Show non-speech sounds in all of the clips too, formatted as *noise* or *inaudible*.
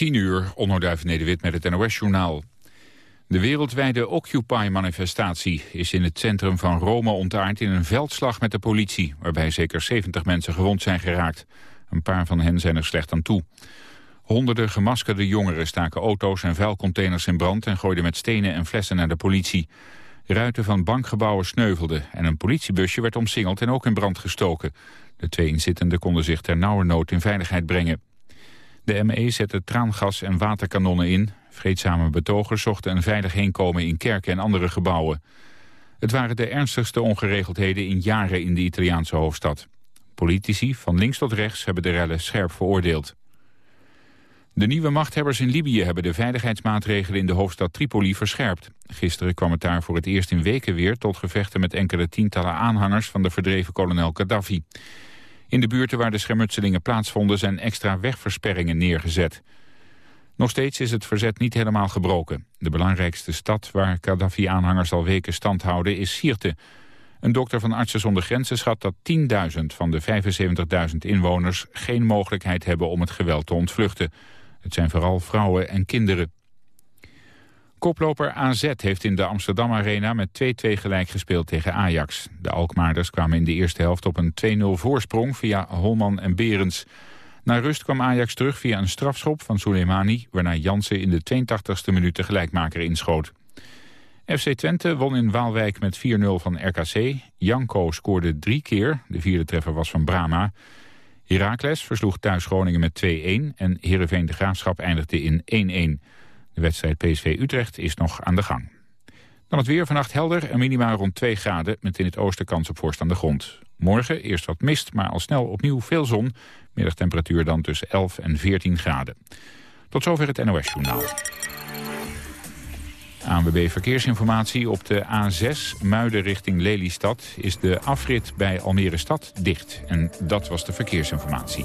10 uur, onderduif Nederwit met het NOS-journaal. De wereldwijde Occupy-manifestatie is in het centrum van Rome ontaard in een veldslag met de politie, waarbij zeker 70 mensen gewond zijn geraakt. Een paar van hen zijn er slecht aan toe. Honderden gemaskerde jongeren staken auto's en vuilcontainers in brand en gooiden met stenen en flessen naar de politie. Ruiten van bankgebouwen sneuvelden en een politiebusje werd omsingeld en ook in brand gestoken. De twee inzittenden konden zich ter nauwernood in veiligheid brengen. De ME zette traangas en waterkanonnen in. Vreedzame betogers zochten een veilig heenkomen in kerken en andere gebouwen. Het waren de ernstigste ongeregeldheden in jaren in de Italiaanse hoofdstad. Politici, van links tot rechts, hebben de rellen scherp veroordeeld. De nieuwe machthebbers in Libië hebben de veiligheidsmaatregelen in de hoofdstad Tripoli verscherpt. Gisteren kwam het daar voor het eerst in weken weer tot gevechten met enkele tientallen aanhangers van de verdreven kolonel Gaddafi. In de buurten waar de schermutselingen plaatsvonden zijn extra wegversperringen neergezet. Nog steeds is het verzet niet helemaal gebroken. De belangrijkste stad waar Gaddafi-aanhangers al weken stand houden is Sirte. Een dokter van Artsen zonder Grenzen schat dat 10.000 van de 75.000 inwoners geen mogelijkheid hebben om het geweld te ontvluchten. Het zijn vooral vrouwen en kinderen. Koploper AZ heeft in de Amsterdam Arena met 2-2 gelijk gespeeld tegen Ajax. De Alkmaarders kwamen in de eerste helft op een 2-0 voorsprong via Holman en Berends. Na rust kwam Ajax terug via een strafschop van Soleimani... waarna Jansen in de 82e minuut de gelijkmaker inschoot. FC Twente won in Waalwijk met 4-0 van RKC. Janko scoorde drie keer, de vierde treffer was van Brama. Heracles versloeg thuis Groningen met 2-1... en Heerenveen de Graafschap eindigde in 1-1. De wedstrijd PSV Utrecht is nog aan de gang. Dan het weer vannacht helder en minimaal rond 2 graden... met in het oosten kans op vorst aan de grond. Morgen eerst wat mist, maar al snel opnieuw veel zon. Middagtemperatuur dan tussen 11 en 14 graden. Tot zover het NOS-journaal. ANWB Verkeersinformatie op de A6 Muiden richting Lelystad... is de afrit bij Almere Stad dicht. En dat was de verkeersinformatie.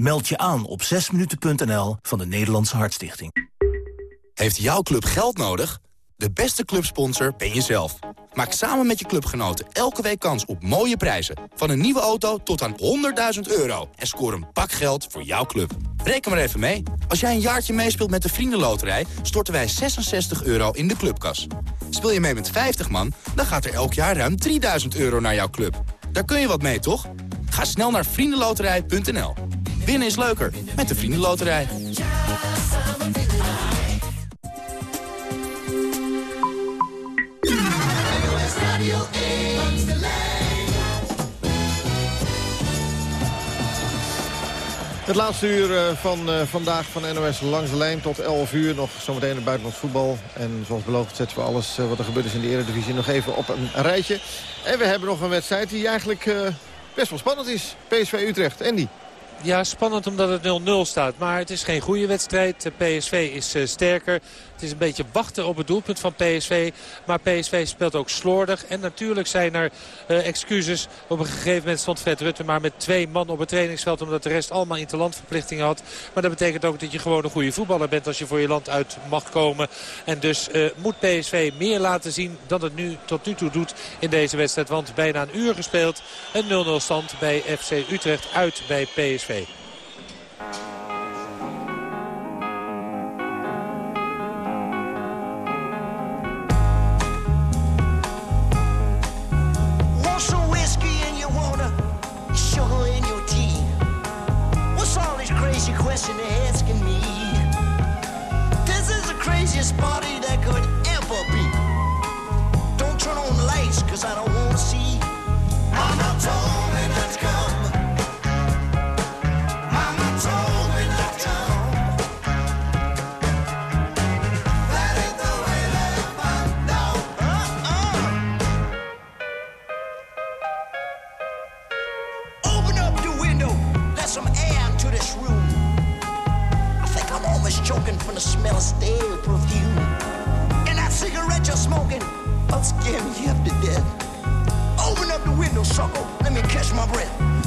Meld je aan op 6minuten.nl van de Nederlandse Hartstichting. Heeft jouw club geld nodig? De beste clubsponsor ben jezelf. Maak samen met je clubgenoten elke week kans op mooie prijzen. Van een nieuwe auto tot aan 100.000 euro. En score een pak geld voor jouw club. Reken maar even mee. Als jij een jaartje meespeelt met de Vriendenloterij... storten wij 66 euro in de clubkas. Speel je mee met 50 man, dan gaat er elk jaar ruim 3000 euro naar jouw club. Daar kun je wat mee, toch? Ga snel naar vriendenloterij.nl. Winnen is leuker met de Vriendenloterij. Het laatste uur eh, van uh, vandaag van NOS langs de lijn tot 11 uur. Nog zometeen het buitenlands voetbal. En zoals beloofd zetten we alles uh, wat er gebeurd is in de Eredivisie nog even op een rijtje. En we hebben nog een wedstrijd die eigenlijk best wel spannend is. PSV Utrecht. Andy. Ja, spannend omdat het 0-0 staat. Maar het is geen goede wedstrijd. PSV is sterker. Het is een beetje wachten op het doelpunt van PSV. Maar PSV speelt ook slordig. En natuurlijk zijn er uh, excuses. Op een gegeven moment stond Vet Rutte maar met twee man op het trainingsveld. Omdat de rest allemaal interlandverplichtingen had. Maar dat betekent ook dat je gewoon een goede voetballer bent als je voor je land uit mag komen. En dus uh, moet PSV meer laten zien dan het nu tot nu toe doet in deze wedstrijd. Want bijna een uur gespeeld. Een 0-0 stand bij FC Utrecht uit bij PSV. Question they're asking me. This is the craziest party that could ever be. Don't turn on the lights, cause I don't wanna see. I'm the smell of stale perfume. And that cigarette you're smoking, I'll scare me half to death. Open up the window, sucker, let me catch my breath.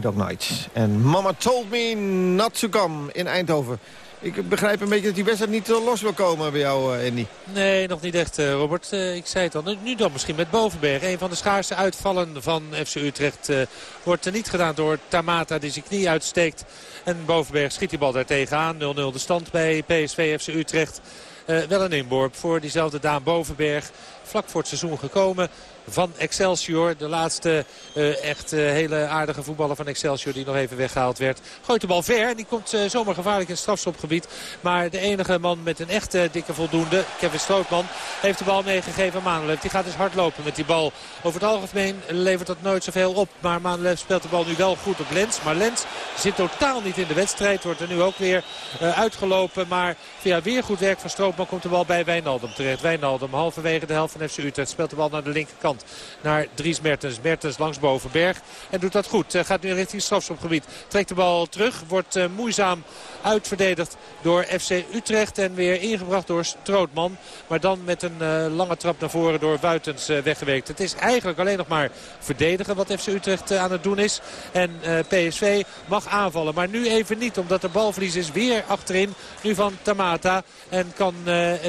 Dog Nights. En Mama Told Me Not To Come in Eindhoven. Ik begrijp een beetje dat die wedstrijd niet eh, los wil komen bij jou, eh, Andy. Nee, nog niet echt, eh, Robert. Ik zei het al. Nu, dan misschien met Bovenberg. Een van de schaarste uitvallen van FC Utrecht wordt er niet gedaan door Tamata die zijn knie uitsteekt. En Bovenberg schiet die bal daar tegenaan. 0-0 de stand bij PSV FC Utrecht. Wel een inworp voor diezelfde Daan Bovenberg. Vlak voor het seizoen gekomen van Excelsior. De laatste eh, echt eh, hele aardige voetballer van Excelsior die nog even weggehaald werd. Gooit de bal ver en die komt eh, zomaar gevaarlijk in het strafschopgebied. Maar de enige man met een echte dikke voldoende, Kevin Strootman, heeft de bal meegegeven aan. Die gaat dus hard lopen met die bal. Over het algemeen levert dat nooit zoveel op. Maar Manolev speelt de bal nu wel goed op Lens. Maar Lens zit totaal niet in de wedstrijd. Wordt er nu ook weer uitgelopen. Maar via weer goed werk van Strootman komt de bal bij Wijnaldum terecht. Wijnaldum halverwege de helft van FC Utrecht speelt de bal naar de linkerkant. Naar Dries Mertens. Mertens langs Bovenberg. En doet dat goed. Eh, gaat nu richting strafschopgebied. Trekt de bal terug. Wordt eh, moeizaam uitverdedigd door FC Utrecht. En weer ingebracht door Strootman. Maar dan met een eh, lange trap naar voren door Buitens eh, weggewerkt. Het is eigenlijk alleen nog maar verdedigen wat FC Utrecht aan het doen is. En PSV mag aanvallen. Maar nu even niet. Omdat er balverlies is weer achterin. Nu van Tamata. En kan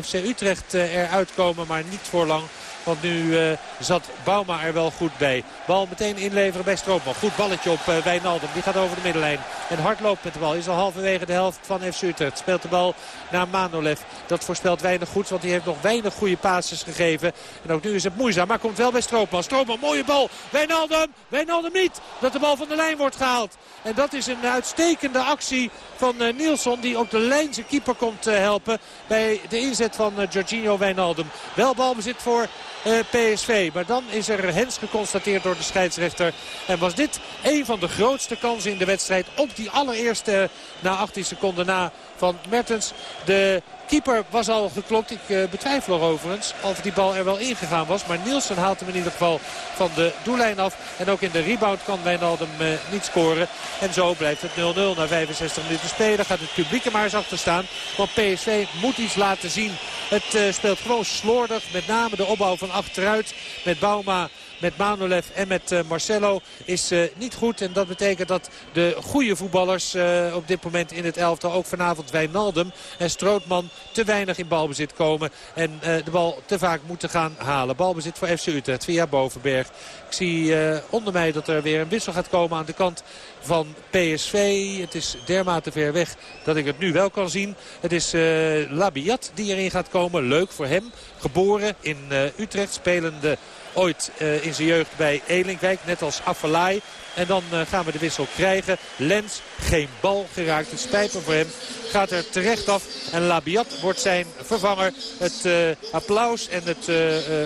FC Utrecht eruit komen. Maar niet voor lang. Want nu eh, zat Bauma er wel goed bij. Bal meteen inleveren bij Stroopman. Goed balletje op uh, Wijnaldum. Die gaat over de middenlijn. En hard loopt met de bal. Is al halverwege de helft van FC Utrecht. Speelt de bal naar Manolev. Dat voorspelt weinig goeds. Want hij heeft nog weinig goede passes gegeven. En ook nu is het moeizaam. Maar komt wel bij Stroopman. Stroopman, mooie bal. Wijnaldum. Wijnaldum niet. Dat de bal van de lijn wordt gehaald. En dat is een uitstekende actie van uh, Nielsen. Die ook de lijn zijn keeper komt helpen. Bij de inzet van Jorginho Wijnaldum. Wel balbezit voor PSV. Maar dan is er hens geconstateerd door de scheidsrechter. En was dit een van de grootste kansen in de wedstrijd. Op die allereerste na 18 seconden na van Mertens. De keeper was al geklopt. Ik uh, betwijfel er overigens of die bal er wel ingegaan was. Maar Nielsen haalt hem in ieder geval van de doellijn af. En ook in de rebound kan Wijnaldum uh, niet scoren. En zo blijft het 0-0 na 65 minuten spelen. Gaat het publiek er maar eens achter staan. Want PSV moet iets laten zien Het eh, speelt gewoon slordig. Met name de opbouw van achteruit met Bauma met Manolev en met eh, Marcelo is eh, niet goed. En dat betekent dat de goede voetballers eh, op dit moment in het elftal... ook vanavond Wijnaldum en Strootman te weinig in balbezit komen. En de bal te vaak moeten gaan halen. Balbezit voor FC Utrecht via Bovenberg. Ik zie onder mij dat er weer een wissel gaat komen aan de kant van PSV. Het is dermate ver weg dat ik het nu wel kan zien. Het is eh, Labiat die erin gaat komen. Leuk voor hem. Geboren in eh, Utrecht. Spelende ooit eh, in zijn jeugd bij Elinkwijk. Net als Affalay. En dan eh, gaan we de wissel krijgen. Lens, geen bal geraakt. Het spijt me voor hem. Gaat er terecht af. En Labiat wordt zijn vervanger. Het eh, applaus en het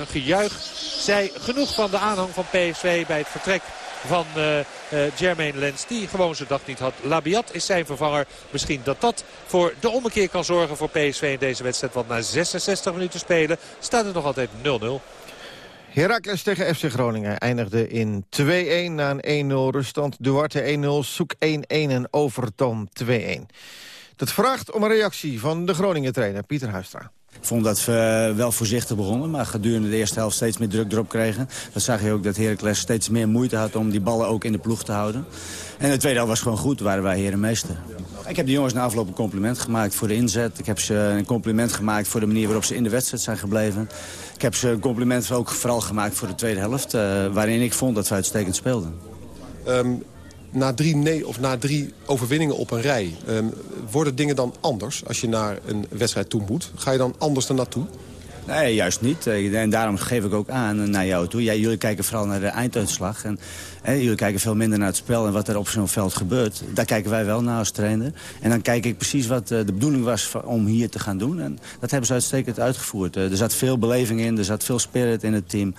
gejuich zij genoeg van de aanhang van PSV bij het vertrek van eh Jermaine Lens. Die gewoon zijn dag niet had. Labiat is zijn vervanger. Misschien dat dat voor de ommekeer kan zorgen voor PSV in deze wedstrijd. Want na 66 minuten spelen staat het nog altijd 0-0. Heracles tegen FC Groningen eindigde in 2-1 na een 1-0 ruststand. Duarte 1-0, Soek 1-1 en Overton 2-1. Dat vraagt om een reactie van de Groningen-trainer Pieter Huistra. Ik vond dat we wel voorzichtig begonnen, maar gedurende de eerste helft steeds meer druk erop kregen. Dat zag je ook dat Heracles steeds meer moeite had om die ballen ook in de ploeg te houden. En de tweede helft was gewoon goed, waren wij herenmeester. Ik heb de jongens na afloop een compliment gemaakt voor de inzet. Ik heb ze een compliment gemaakt voor de manier waarop ze in de wedstrijd zijn gebleven. Ik heb ze een compliment ook vooral gemaakt voor de tweede helft, eh, waarin ik vond dat we uitstekend speelden. Ehm, na drie nee of na drie overwinningen op een rij... ehm, worden dingen dan anders als je naar een wedstrijd toe moet? Ga je dan anders er naartoe? Nee, juist niet. Eh, En daarom geef ik ook aan eh, naar jou toe. Jullie kijken vooral naar de einduitslag. En, hè, jullie kijken veel minder naar het spel en wat er op zo'n veld gebeurt. Daar kijken wij wel naar als trainer. En dan kijk ik precies wat eh, de bedoeling was om hier te gaan doen. En dat hebben ze uitstekend uitgevoerd. Eh, er zat veel beleving in, er zat veel spirit in het team.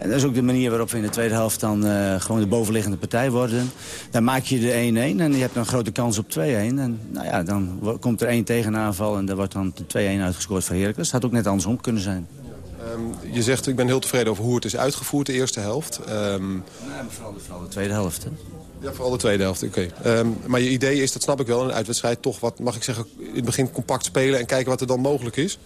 En dat is ook de manier waarop we in de tweede helft dan eh, gewoon de bovenliggende partij worden. Dan maak je de 1-1 en je hebt een grote kans op 2-1. En nou ja, dan komt er één tegenaanval en daar wordt dan de 2-1 uitgescoord voor Heracles. Dat had ook net andersom kunnen zijn. Ehm, je zegt, ik ben heel tevreden over hoe het is uitgevoerd, de eerste helft. Ehm, Nee, vooral, de, vooral de tweede helft. Hè? ja, vooral de tweede helft, oké. Ehm, maar je idee is, dat snap ik wel, in een uitwedstrijd toch wat, mag ik zeggen, in het begin compact spelen... en kijken wat er dan mogelijk is?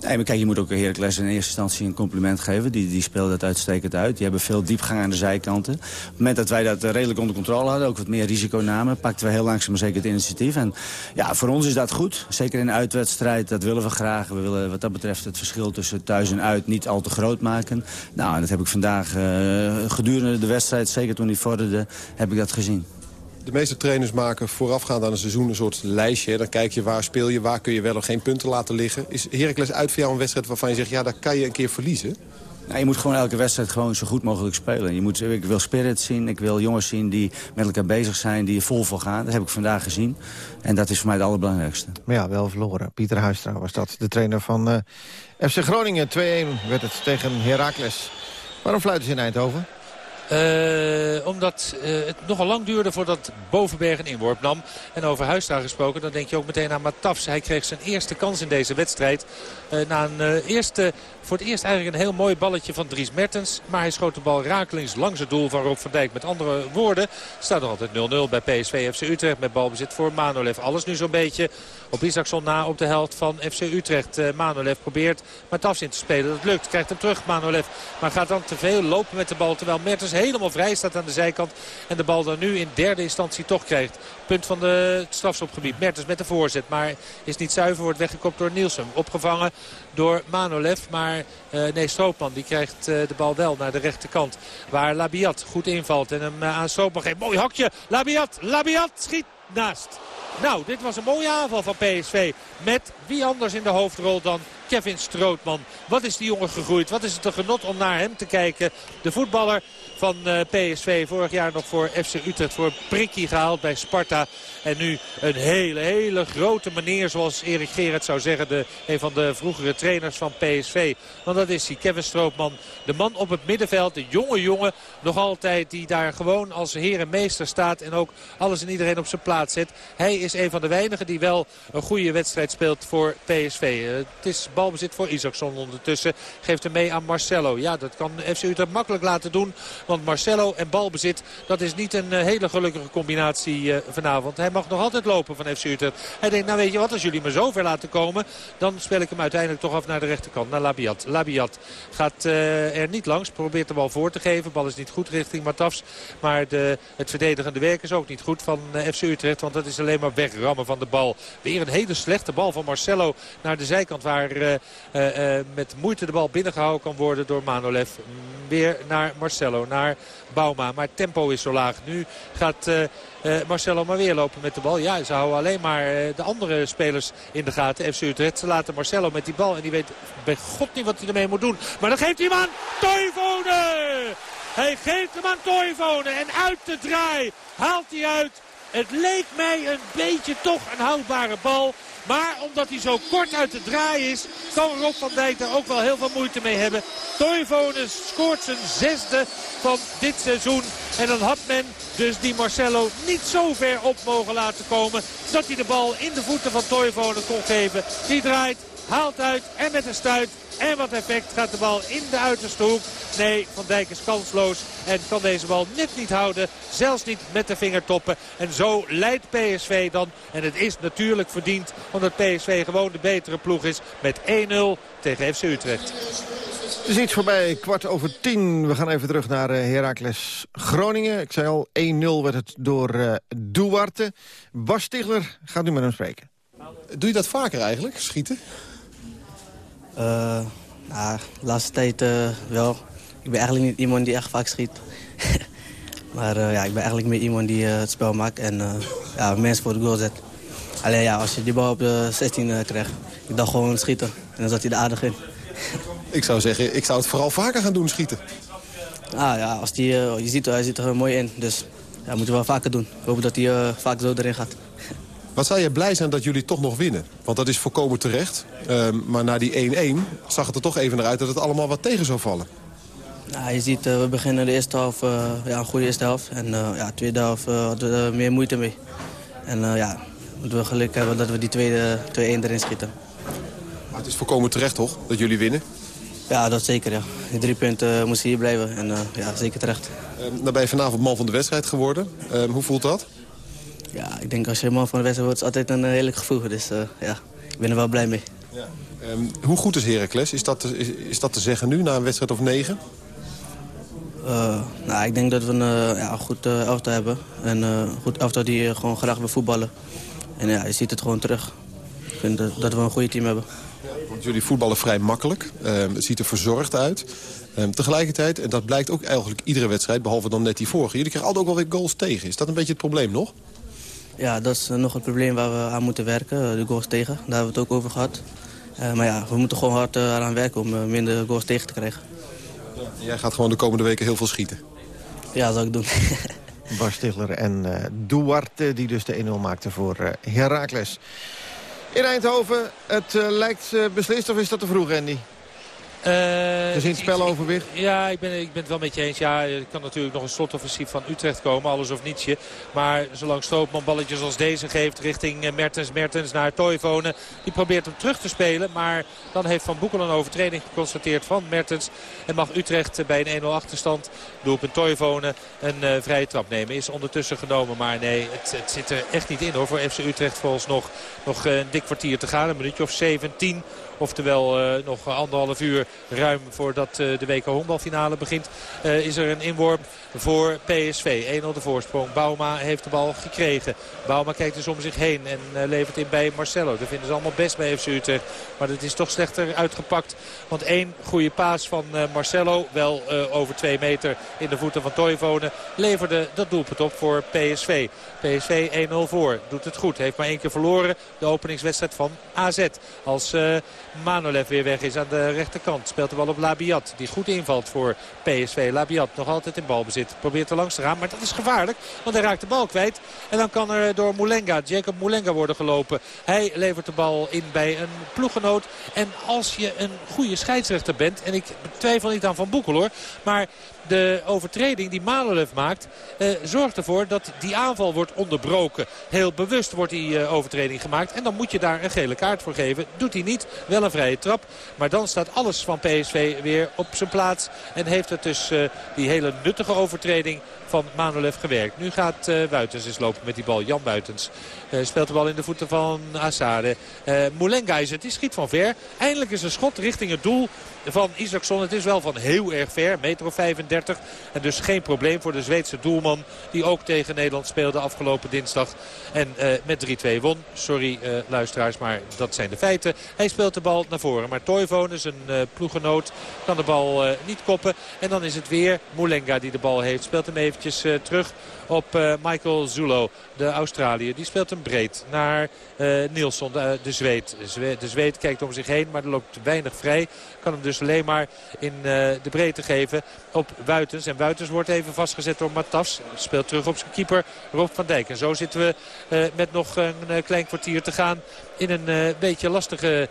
Nee, maar kijk, je moet ook Heracles in eerste instantie een compliment geven. Die, die speelde dat uitstekend uit. Die hebben veel diepgang aan de zijkanten. Op het moment dat wij dat eh, redelijk onder controle hadden, ook wat meer risico namen, pakten we heel langzaam maar zeker het initiatief. En ja, voor ons is dat goed. Zeker in een uitwedstrijd, dat willen we graag. We willen wat dat betreft het verschil tussen thuis en uit niet al te groot maken. Nou, dat heb ik vandaag eh, gedurende de wedstrijd, zeker toen die vorderde, heb ik dat gezien. De meeste trainers maken voorafgaand aan een seizoen een soort lijstje. Dan kijk je waar speel je, waar kun je wel of geen punten laten liggen. Is Heracles uit voor jou een wedstrijd waarvan je zegt... ja, daar kan je een keer verliezen? Nou, je moet gewoon elke wedstrijd gewoon zo goed mogelijk spelen. Je moet, ik wil spirit zien, ik wil jongens zien die met elkaar bezig zijn, die er vol voor gaan. Dat heb ik vandaag gezien. En dat is voor mij het allerbelangrijkste. Maar ja, wel verloren. Pieter Huistra was dat, de trainer van eh, FC Groningen. 2-1 werd het tegen Heracles. Waarom fluiten ze in Eindhoven? Eh, omdat eh, het nogal lang duurde voordat Bovenberg een inworp nam. En over Huistra gesproken, dan denk je ook meteen aan Matafs. Hij kreeg zijn eerste kans in deze wedstrijd. Eh, na een eerste, voor het eerst eigenlijk een heel mooi balletje van Dries Mertens. Maar hij schoot de bal rakelings langs het doel van Rob van Dijk. Met andere woorden staat nog altijd 0-0 bij PSV FC Utrecht. Met balbezit voor Manolev. Alles nu zo'n beetje op Isaacson na op de helft van FC Utrecht. Eh, Manolev probeert Matafs in te spelen. Dat lukt. Krijgt hem terug Manolev. Maar gaat dan te veel lopen met de bal. Terwijl Mertens helemaal vrij staat aan de zijkant. En de bal dan nu in derde instantie toch krijgt. Punt van de het strafschopgebied. Mertens met de voorzet. Maar is niet zuiver. Wordt weggekopt door Nielsen. Opgevangen door Manolev. Maar eh, nee, Stroopman die krijgt eh, de bal wel naar de rechterkant. Waar Labiat goed invalt. En hem eh, aan Stroopman geeft. Mooi hakje. Labiat. Labiat schiet naast. Nou, dit was een mooie aanval van PSV. Met wie anders in de hoofdrol dan Kevin Strootman. Wat is die jongen gegroeid? Wat is het een genot om naar hem te kijken? De voetballer van eh, PSV. Vorig jaar nog voor FC Utrecht voor prikkie gehaald bij Sparta. En nu een hele, hele grote meneer zoals Erik Gerrit zou zeggen. De, een van de vroegere trainers van PSV. Want dat is hij, Kevin Stroopman. De man op het middenveld, de jonge jongen. Nog altijd die daar gewoon als heer en meester staat. En ook alles en iedereen op zijn plaats zet. Hij is een van de weinigen die wel een goede wedstrijd speelt voor PSV. Eh, het is Balbezit voor Isaacson ondertussen. Geeft hem mee aan Marcelo. Ja, dat kan FC Utrecht makkelijk laten doen. Want Marcelo en balbezit, dat is niet een eh, hele gelukkige combinatie eh, vanavond. Hij mag nog altijd lopen van FC Utrecht. Hij denkt, nou weet je wat, als jullie me zo ver laten komen... dan speel ik hem uiteindelijk toch af naar de rechterkant, naar Labiat. Labiat gaat eh, er niet langs, probeert de bal voor te geven. Bal is niet goed richting Matafs. Maar de, het verdedigende werk is ook niet goed van FC Utrecht. Want dat is alleen maar wegrammen van de bal. Weer een hele slechte bal van Marcelo naar de zijkant. Waar met moeite de bal binnengehouden kan worden door Manolev. Weer naar Marcelo, naar Bauma. Maar tempo is zo laag. Nu gaat uh, Marcelo maar weer lopen met de bal. Ja, ze houden alleen maar de andere spelers in de gaten. FC Utrecht. Ze laten Marcelo met die bal. En die weet bij god niet wat hij ermee moet doen. Maar dan geeft hij hem aan Toivonen. Hij geeft hem aan Toivonen. En uit de draai haalt hij uit. Het leek mij een beetje toch een houdbare bal. Maar omdat hij zo kort uit de draai is, kan Rob van Dijk daar ook wel heel veel moeite mee hebben. Toivonen scoort zijn zesde van dit seizoen. En dan had men dus die Marcelo niet zo ver op mogen laten komen. Dat hij de bal in de voeten van Toivonen kon geven. Die draait, haalt uit en met een stuit en wat effect gaat de bal in de uiterste hoek. Nee, Van Dijk is kansloos en kan deze bal net niet houden. Zelfs niet met de vingertoppen. En zo leidt PSV dan. En het is natuurlijk verdiend omdat PSV gewoon de betere ploeg is. Met 1-0 tegen FC Utrecht. Het is iets voorbij, kwart over tien. We gaan even terug naar uh, Heracles Groningen. Ik zei al, 1-0 werd het door uh, Duarte. Bas Stigler gaat nu met hem spreken. Doe je dat vaker eigenlijk, schieten? Uh, nou, de laatste tijd uh, wel. Ik ben eigenlijk niet iemand die echt vaak schiet. *laughs* maar uh, ja, ik ben eigenlijk meer iemand die het spel maakt en ja, mensen voor de goal zet. Alleen ja, als je die bal op de 16 krijgt, ik dacht gewoon schieten. En dan zat hij er aardig in. *laughs* ik zou zeggen, ik zou het vooral vaker gaan doen, schieten. Ah ja, als die, je ziet, hij zit er mooi in. Dus ja, moeten we wel vaker doen. Ik hoop dat hij vaak zo erin gaat. Wat zou je blij zijn dat jullie toch nog winnen? Want dat is volkomen terecht. Uh, maar na die 1-1 zag het er toch even naar uit dat het allemaal wat tegen zou vallen. Ja, je ziet, uh, we beginnen de eerste helft, uh, ja, een goede eerste helft. En ja, de tweede helft hadden we meer moeite mee. En ja, moeten we geluk hebben dat we die tweede 2-1 erin schieten. Maar het is volkomen terecht toch, dat jullie winnen? Ja, dat zeker, ja. Die drie punten moesten hier blijven en ja, zeker terecht. Uh, dan ben je vanavond man van de wedstrijd geworden. Ehm, hoe voelt dat? Ja, ik denk als je man van de wedstrijd wordt, is het altijd een heerlijk gevoel. Dus uh, ja, ik ben er wel blij mee. Ja. Um, hoe goed is Heracles? Is dat, te, is, is, dat te zeggen nu, na een wedstrijd of negen? Uh, nou, ik denk dat we een, uh, ja, goed elftal hebben. En een goed elftal die gewoon graag wil voetballen. En ja, je ziet het gewoon terug. Ik vind dat, dat we een goede team hebben. Want jullie voetballen vrij makkelijk. Um, het ziet er verzorgd uit. Um, tegelijkertijd, en dat blijkt ook eigenlijk iedere wedstrijd... behalve dan net die vorige. Jullie krijgen altijd ook wel weer goals tegen. Is dat een beetje het probleem nog? Ja, dat is nog het probleem waar we aan moeten werken. De goals tegen, daar hebben we het ook over gehad. Uh, maar ja, we moeten gewoon hard uh, eraan werken om uh, minder goals tegen te krijgen. Jij gaat gewoon de komende weken heel veel schieten? Ja, dat zal ik doen. *laughs* Bas Stigler en uh, Duarte, die dus de 1-0 maakte voor uh, Heracles. In Eindhoven, het uh, lijkt beslist of is dat te vroeg, Andy? Uh, Gezien het speloverwicht? Ja, ik ben, ik ben het wel met je eens. Ja, er kan natuurlijk nog een slotoffensief van Utrecht komen. Alles of nietsje. Maar zolang Stroopman balletjes als deze geeft richting Mertens. Mertens naar Toivonen. Die probeert hem terug te spelen. Maar dan heeft Van Boekel een overtreding geconstateerd van Mertens. En mag Utrecht bij een 1-0 achterstand doelpunt Toivonen een uh, vrije trap nemen. Is ondertussen genomen. Maar nee, het, het, zit er echt niet in hoor. Voor FC Utrecht volgens nog, nog een dik kwartier te gaan. Een minuutje of 17. Oftewel uh, nog anderhalf uur ruim voordat uh, de WK honkbalfinale begint. Uh, is er een inworp voor PSV. 1-0 de voorsprong. Bauma heeft de bal gekregen. Bauma kijkt dus om zich heen en levert in bij Marcelo. Dat vinden ze allemaal best bij FC Utrecht. Maar het is toch slechter uitgepakt. Want één goede paas van Marcelo. Wel over twee meter in de voeten van Toivonen. Leverde dat doelpunt op voor PSV. PSV 1-0 voor. Doet het goed. Heeft maar één keer verloren. De openingswedstrijd van AZ. Als Manolev weer weg is aan de rechterkant. Speelt de bal op Labiat. Die goed invalt voor PSV. Labiat nog altijd in balbezit. Probeert er langs te gaan. Maar dat is gevaarlijk. Want hij raakt de bal kwijt. En dan kan er door Moulenga, Jacob Moulenga worden gelopen. Hij levert de bal in bij een ploeggenoot. En als je een goede scheidsrechter bent. En ik twijfel niet aan Van Boekel hoor. Maar De overtreding die Malev maakt eh, zorgt ervoor dat die aanval wordt onderbroken. Heel bewust wordt die eh, overtreding gemaakt. En dan moet je daar een gele kaart voor geven. Doet hij niet. Wel een vrije trap. Maar dan staat alles van PSV weer op zijn plaats. En heeft het dus eh, die hele nuttige overtreding van Manolev gewerkt. Nu gaat Buitens eens lopen met die bal. Jan Buitens uh, speelt de bal in de voeten van Assade. Uh, Moulenga is het. Die schiet van ver. Eindelijk is een schot richting het doel van Isaacson. Het is wel van heel erg ver. Metro 35. En dus geen probleem voor de Zweedse doelman. Die ook tegen Nederland speelde afgelopen dinsdag. En met 3-2 won. Sorry luisteraars, maar dat zijn de feiten. Hij speelt de bal naar voren. Maar Toivonen, zijn ploegenoot, kan de bal niet koppen. En dan is het weer Moulenga die de bal heeft. Speelt hem eventjes terug op uh, Michael Zulo, de Australiër. Die speelt hem breed naar uh, Nielsen, de, de Zweed. De Zweed kijkt om zich heen, maar er loopt weinig vrij. Kan hem dus alleen maar in de breedte geven op Wuitens. En Wuitens wordt even vastgezet door Matas. Speelt terug op zijn keeper Rob van Dijk. En zo zitten we met nog een klein kwartier te gaan in een beetje lastige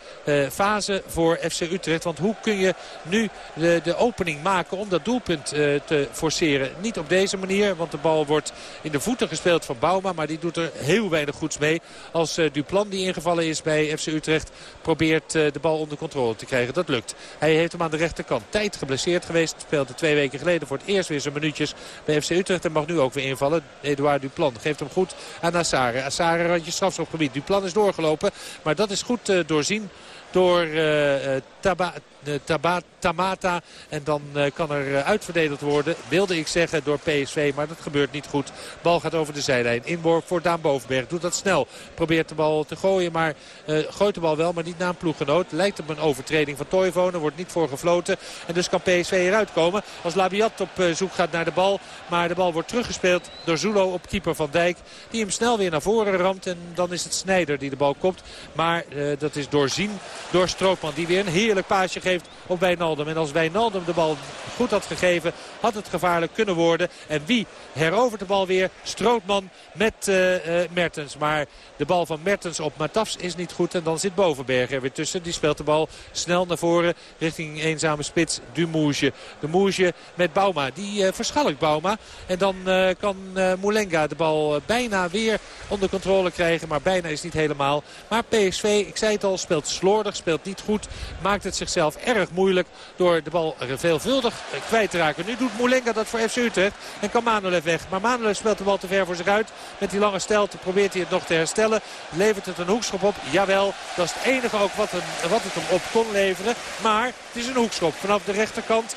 fase voor FC Utrecht. Want hoe kun je nu de, de opening maken om dat doelpunt te forceren? Niet op deze manier, want de bal wordt in de voeten gespeeld van Bouma. Maar die doet er heel weinig goeds mee. Als Duplan die ingevallen is bij FC Utrecht probeert de bal onder controle te krijgen. Dat lukt. Hij heeft hem aan de rechterkant tijd geblesseerd geweest. Speelde twee weken geleden voor het eerst weer zijn minuutjes bij FC Utrecht. En mag nu ook weer invallen. Eduard Duplan geeft hem goed aan Assare. Assare randje strafschopgebied. Duplan is doorgelopen. Maar dat is goed uh, doorzien door uh, Taba, Tamata. En dan uh, kan er uitverdedigd worden, wilde ik zeggen, door PSV. Maar dat gebeurt niet goed. Bal gaat over de zijlijn. Inworp voor Daan Bovenberg. Doet dat snel. Probeert de bal te gooien, maar gooit de bal wel. Maar niet na een ploeggenoot. Lijkt op een overtreding van Toivonen. Wordt niet voor gefloten. En dus kan PSV eruit komen. Als Labiat op zoek gaat naar de bal. Maar de bal wordt teruggespeeld door Zulo op keeper Van Dijk. Die hem snel weer naar voren ramt. En dan is het Snijder die de bal kopt. Maar dat is doorzien door Stroopman. Die weer een heerlijk paasje geeft op Wijnaldum. En als Wijnaldum de bal goed had gegeven, had het gevaarlijk kunnen worden. En wie herovert de bal weer? Strootman met uh, uh, Mertens. Maar de bal van Mertens op Matafs is niet goed. En dan zit Bovenberg er weer tussen. Die speelt de bal snel naar voren richting eenzame spits Dumouge. De Moege met Bauma. Die uh, verschalkt Bauma. En dan kan Moulenga de bal bijna weer onder controle krijgen. Maar bijna is niet helemaal. Maar PSV, ik zei het al, speelt slordig. Speelt niet goed. Maakt het zichzelf erg moeilijk door de bal veelvuldig kwijt te raken. Nu doet Moulenga dat voor FC Utrecht. En kan Manolev weg. Maar Manolev speelt de bal te ver voor zich uit. Met die lange stelte probeert hij het nog te herstellen. Levert het een hoekschop op? Jawel. Dat is het enige ook wat, wat het hem op kon leveren. Maar het is een hoekschop vanaf de rechterkant.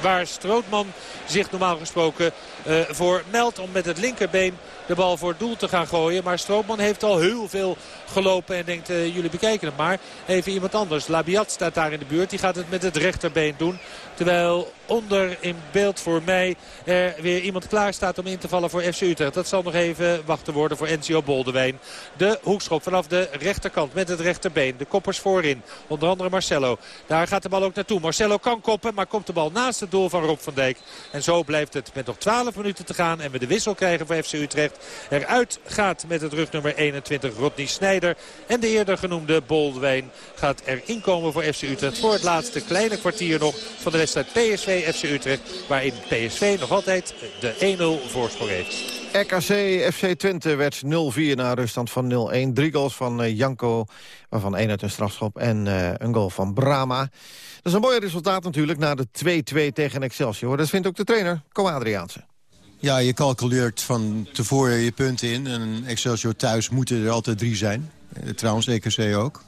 Waar Strootman zich normaal gesproken uh, voor meldt om met het linkerbeen de bal voor doel te gaan gooien. Maar Strootman heeft al heel veel gelopen en denkt uh, jullie bekijken het maar. Even iemand anders. Labiat staat daar in de buurt. Die gaat het met het rechterbeen doen. Terwijl onder in beeld voor mij er weer iemand klaar staat om in te vallen voor FC Utrecht. Dat zal nog even wachten worden voor Enzio Boldewijn. De hoekschop vanaf de rechterkant met het rechterbeen. De koppers voorin. Onder andere Marcelo. Daar gaat de bal ook naartoe. Marcelo kan koppen, maar komt de bal naast het doel van Rob van Dijk. En zo blijft het met nog 12 minuten te gaan. En we de wissel krijgen voor FC Utrecht. Eruit gaat met het rugnummer 21 Rodney Snijder. En de eerder genoemde Boldewijn gaat erin komen voor FC Utrecht. Voor het laatste kleine kwartier nog van de wedstrijd PSV FC Utrecht. Waarin PSV nog altijd de 1-0 voorsprong heeft. RKC FC Twente werd 0-4 na ruststand van 0-1. Drie goals van uh, Janko, waarvan één uit een strafschop en uh, een goal van Brama. Dat is een mooi resultaat natuurlijk na de 2-2 tegen Excelsior. Dat vindt ook de trainer, Ko Adriaanse. Ja, je calculeert van tevoren je punten in. En Excelsior thuis moeten er altijd drie zijn. Trouwens, EKC ook.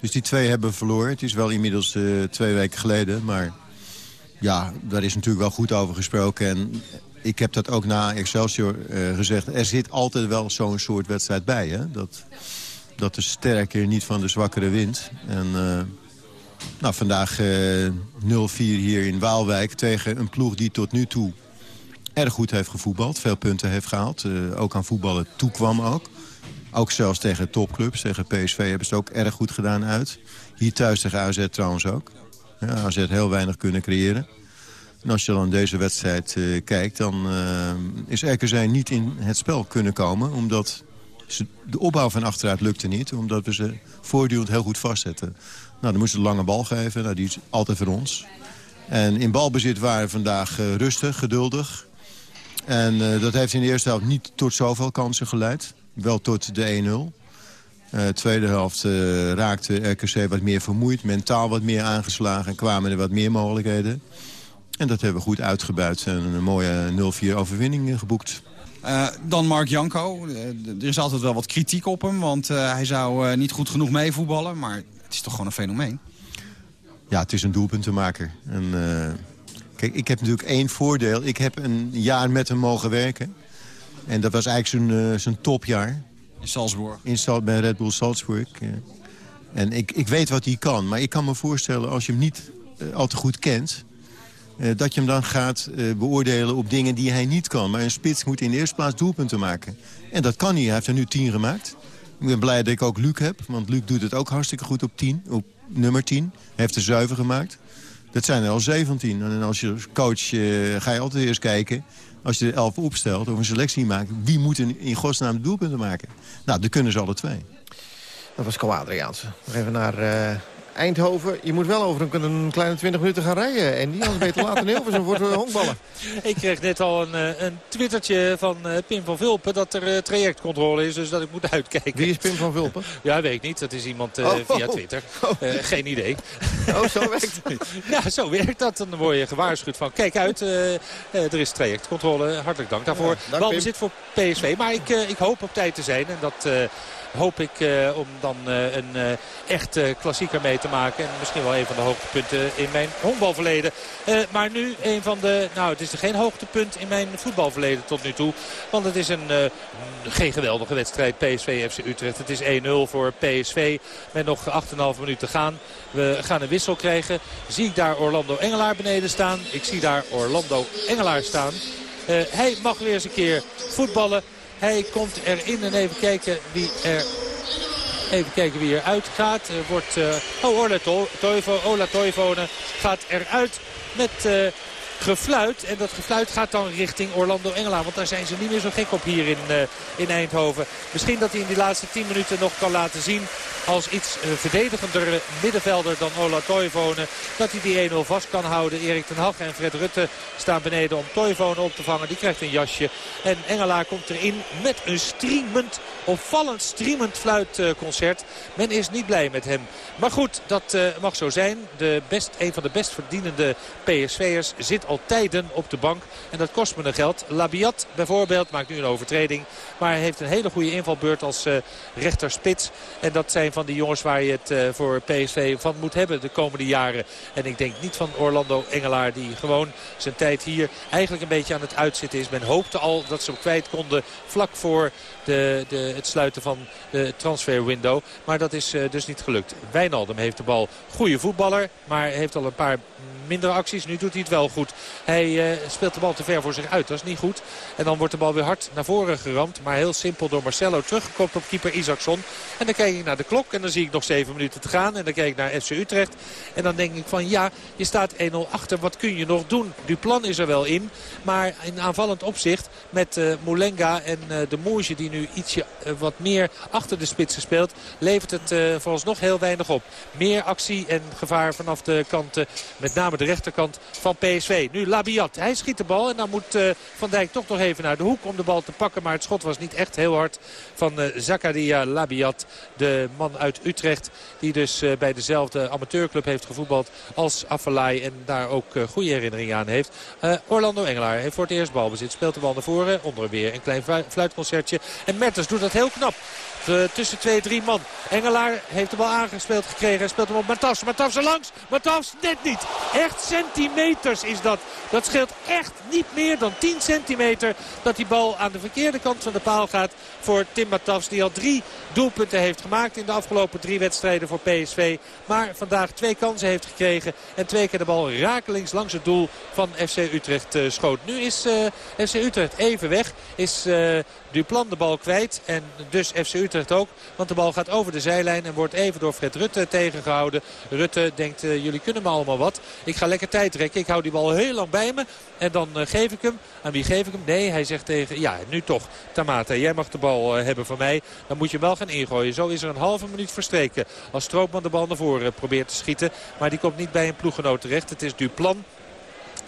Dus die twee hebben verloren. Het is wel inmiddels uh, twee weken geleden, maar ja, daar is natuurlijk wel goed over gesproken. En ik heb dat ook na Excelsior uh, gezegd. Er zit altijd wel zo'n soort wedstrijd bij. Hè? Dat, dat de sterke niet van de zwakkere wint. En uh, nou, vandaag uh, 0-4 hier in Waalwijk tegen een ploeg die tot nu toe erg goed heeft gevoetbald. Veel punten heeft gehaald. ook aan voetballen toekwam ook. Ook zelfs tegen topclubs, tegen PSV hebben ze het ook erg goed gedaan uit. Hier thuis tegen AZ trouwens ook. Ja, AZ heel weinig kunnen creëren. En als je dan deze wedstrijd uh, kijkt, dan uh, is RKC niet in het spel kunnen komen. Omdat ze, de opbouw van achteruit lukte niet. Omdat we ze voortdurend heel goed vastzetten. Nou, dan moesten een lange bal geven. Nou, die is altijd voor ons. En in balbezit waren we vandaag eh, rustig, geduldig. En eh, dat heeft in de eerste helft niet tot zoveel kansen geleid. Wel tot de 1-0. Uh, tweede helft uh, raakte RKC wat meer vermoeid, mentaal wat meer aangeslagen... en kwamen er wat meer mogelijkheden. En dat hebben we goed uitgebuit en een mooie 0-4 overwinning uh, geboekt. dan Mark Janko. er is altijd wel wat kritiek op hem, want hij zou niet goed genoeg meevoetballen. Maar het is toch gewoon een fenomeen? Ja, het is een doelpuntenmaker. En, kijk, ik heb natuurlijk één voordeel. Ik heb een jaar met hem mogen werken. En dat was eigenlijk zijn, zijn topjaar. In Salzburg? In Sal bij Red Bull Salzburg. En ik, ik weet wat hij kan. Maar ik kan me voorstellen, als je hem niet uh, al te goed kent... Uh, dat je hem dan gaat uh, beoordelen op dingen die hij niet kan. Maar een spits moet in de eerste plaats doelpunten maken. En dat kan hij. Hij heeft er nu tien gemaakt. Ik ben blij dat ik ook Luc heb. Want Luc doet het ook hartstikke goed op, 10, op nummer 10. Hij heeft er zuiver gemaakt. Dat zijn er al 17. En als je coach ga je altijd eerst kijken als je de elf opstelt of een selectie maakt... wie moet in godsnaam doelpunten maken? Nou, dat kunnen ze alle twee. Dat was Ko. Nog even naar uh, Eindhoven. Je moet wel over een, een kleine 20 minuten gaan rijden. En die anders beter later in Hilversum voor de honkballen. Ik kreeg net al een, een twittertje van uh, Pim van Vulpen dat er trajectcontrole is. Dus dat ik moet uitkijken. Wie is Pim van Vulpen? *laughs* Ja, weet ik niet. Dat is iemand oh, via Twitter. *laughs* Oh. geen idee. Oh, zo werkt *laughs* het. ja, zo werkt dat. Dan word je gewaarschuwd van kijk uit. er is trajectcontrole. Hartelijk dank daarvoor. Ja, Balbezit voor PSV. Maar ik, ik hoop op tijd te zijn. En dat hoop ik om dan een echt klassieker mee te maken. En misschien wel een van de hoogtepunten in mijn honkbalverleden. maar nu een van de... Nou, het is er geen hoogtepunt in mijn voetbalverleden tot nu toe. Want het is een geen geweldige wedstrijd. PSV FC Utrecht. Het is 1-0 voor PSV. Met nog 8,5 minuten te gaan. We gaan een wissel krijgen. Zie ik daar Orlando Engelaar beneden staan. Ik zie daar Orlando Engelaar staan. hij mag weer eens een keer voetballen. Hij komt erin en even kijken wie er... Even kijken wie eruit gaat. Wordt, uh, oh, Ola Toivo, Ola Toivonen gaat eruit met uh, gefluit. En dat gefluit gaat dan richting Orlando Engelaar. Want daar zijn ze niet meer zo gek op hier in, uh, in Eindhoven. Misschien dat hij in die laatste 10 minuten nog kan laten zien als iets uh, verdedigender middenvelder dan Ola Toivonen. Dat hij die 1-0 vast kan houden. Erik ten Hag en Fred Rutte staan beneden om Toivonen op te vangen. Die krijgt een jasje. En Engelaar komt erin met een streamend, opvallend streamend fluitconcert. Men is niet blij met hem. Maar goed, dat uh, mag zo zijn. De best, een van de best verdienende PSV'ers zit al tijden op de bank. En dat kost me een geld. Labiat bijvoorbeeld maakt nu een overtreding. Maar hij heeft een hele goede invalbeurt als uh, rechterspits. En dat zijn van die jongens waar je het uh, voor PSV van moet hebben de komende jaren. En ik denk niet van Orlando Engelaar die gewoon zijn tijd hier eigenlijk een beetje aan het uitzitten is. Men hoopte al dat ze hem kwijt konden vlak voor de, de, het sluiten van de transferwindow. Maar dat is uh, dus niet gelukt. Wijnaldum heeft de bal. Goede voetballer, maar heeft al een paar minder acties. Nu doet hij het wel goed. Hij speelt de bal te ver voor zich uit. Dat is niet goed. En dan wordt de bal weer hard naar voren geramd. Maar heel simpel door Marcelo teruggekopt op keeper Isaacson. En dan kijk ik naar de klok en dan zie ik nog 7 minuten te gaan. En dan kijk ik naar FC Utrecht. En dan denk ik van ja, je staat 1-0 achter. Wat kun je nog doen? plan is er wel in. Maar in aanvallend opzicht met uh, en uh, de Moesje die nu ietsje uh, wat meer achter de spitsen speelt. Levert het uh, vooralsnog heel weinig op. Meer actie en gevaar vanaf de kanten. Met name de rechterkant van PSV. Nu Labiat. Hij schiet de bal en dan moet Van Dijk toch nog even naar de hoek om de bal te pakken. Maar het schot was niet echt heel hard van uh, Zakaria Labiat. De man uit Utrecht die dus uh, bij dezelfde amateurclub heeft gevoetbald als Affelay. En daar ook goede herinneringen aan heeft. Orlando Engelaar heeft voor het eerst balbezit. Speelt de bal naar voren. Onder weer een klein fluitconcertje. En Mertens doet dat heel knap. Uh, tussen twee, drie man. Engelaar heeft de bal aangespeeld gekregen. Hij speelt hem op Matafs. Matafs er langs. Matafs net niet. Echt centimeters is dat. Dat scheelt echt niet meer dan 10 centimeter dat die bal aan de verkeerde kant van de paal gaat voor Tim Matafs. Die al drie doelpunten heeft gemaakt in de afgelopen drie wedstrijden voor PSV. Maar vandaag twee kansen heeft gekregen. En twee keer de bal rakelings langs het doel van FC Utrecht uh, schoot. Nu is uh, FC Utrecht even weg. Is uh, Duplan de bal kwijt. En dus FC Utrecht Utrecht ook. Want de bal gaat over de zijlijn en wordt even door Fred Rutte tegengehouden. Rutte denkt, uh, jullie kunnen me allemaal wat. Ik ga lekker tijd trekken. Ik hou die bal heel lang bij me. En dan uh, geef ik hem. Aan wie geef ik hem? Nee, hij zegt tegen... Ja, nu toch. Tamata, jij mag de bal uh, hebben van mij. Dan moet je wel gaan ingooien. Zo is er een halve minuut verstreken. Als Stroopman de bal naar voren probeert te schieten. Maar die komt niet bij een ploeggenoot terecht. Het is Duplan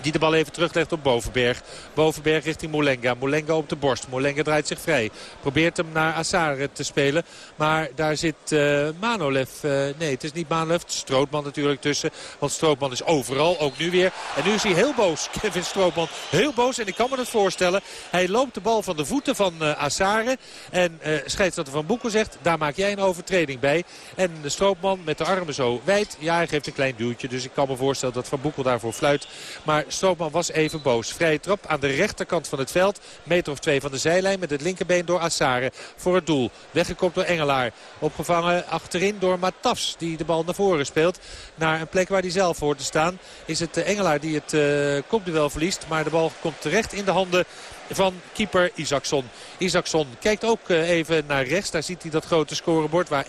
die de bal even teruglegt op Bovenberg. Bovenberg richting Molenga. Molenga op de borst. Molenga draait zich vrij. Probeert hem naar Assar te spelen. Maar daar zit uh, Manolev. Uh, nee, het is niet Manolev. Strootman natuurlijk tussen. Want Strootman is overal. Ook nu weer. En nu is hij heel boos. *laughs* Kevin Strootman. Heel boos. En ik kan me het voorstellen. Hij loopt de bal van de voeten van uh, Assare. En uh, scheidsrechter Van Boekel zegt. Daar maak jij een overtreding bij. En de Strootman met de armen zo wijd. Ja, hij geeft een klein duwtje. Dus ik kan me voorstellen dat Van Boekel daarvoor fluit. Maar Stroopman was even boos. Vrije trap aan de rechterkant van het veld. Meter of twee van de zijlijn met het linkerbeen door Assare. Voor het doel. Weggekopt door Engelaar. Opgevangen achterin door Matafs. Die de bal naar voren speelt. Naar een plek waar hij zelf hoort te staan. Is het Engelaar die het uh, kopduel verliest. Maar de bal komt terecht in de handen van keeper Isaacson. Isaacson kijkt ook even naar rechts. Daar ziet hij dat grote scorebord waar 1-0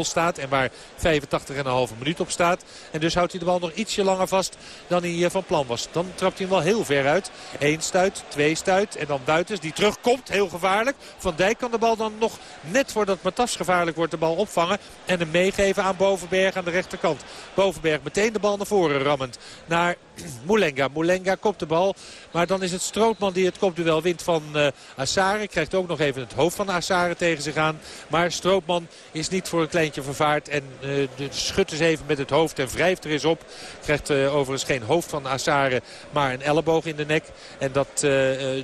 staat. En waar 85,5 minuut op staat. En dus houdt hij de bal nog ietsje langer vast dan hij van plan was. Dan trapt hij hem wel heel ver uit. Eén stuit, twee stuit. En dan Buitens die terugkomt. Heel gevaarlijk. Van Dijk kan de bal dan nog net voordat Matas gevaarlijk wordt de bal opvangen. En hem meegeven aan Bovenberg aan de rechterkant. Bovenberg meteen de bal naar voren rammend. Naar *clears throat* Moulenga. Moulenga kopt de bal. Maar dan is het Strootman die het kopduel wint van uh, Assare. Krijgt ook nog even het hoofd van Assare tegen zich aan. Maar Strootman is niet voor een kleintje vervaard. En uh, de schudt is even met het hoofd en wrijft er eens op. Krijgt uh, overigens geen hoofd van Assare. Maar een elleboog in de nek. En dat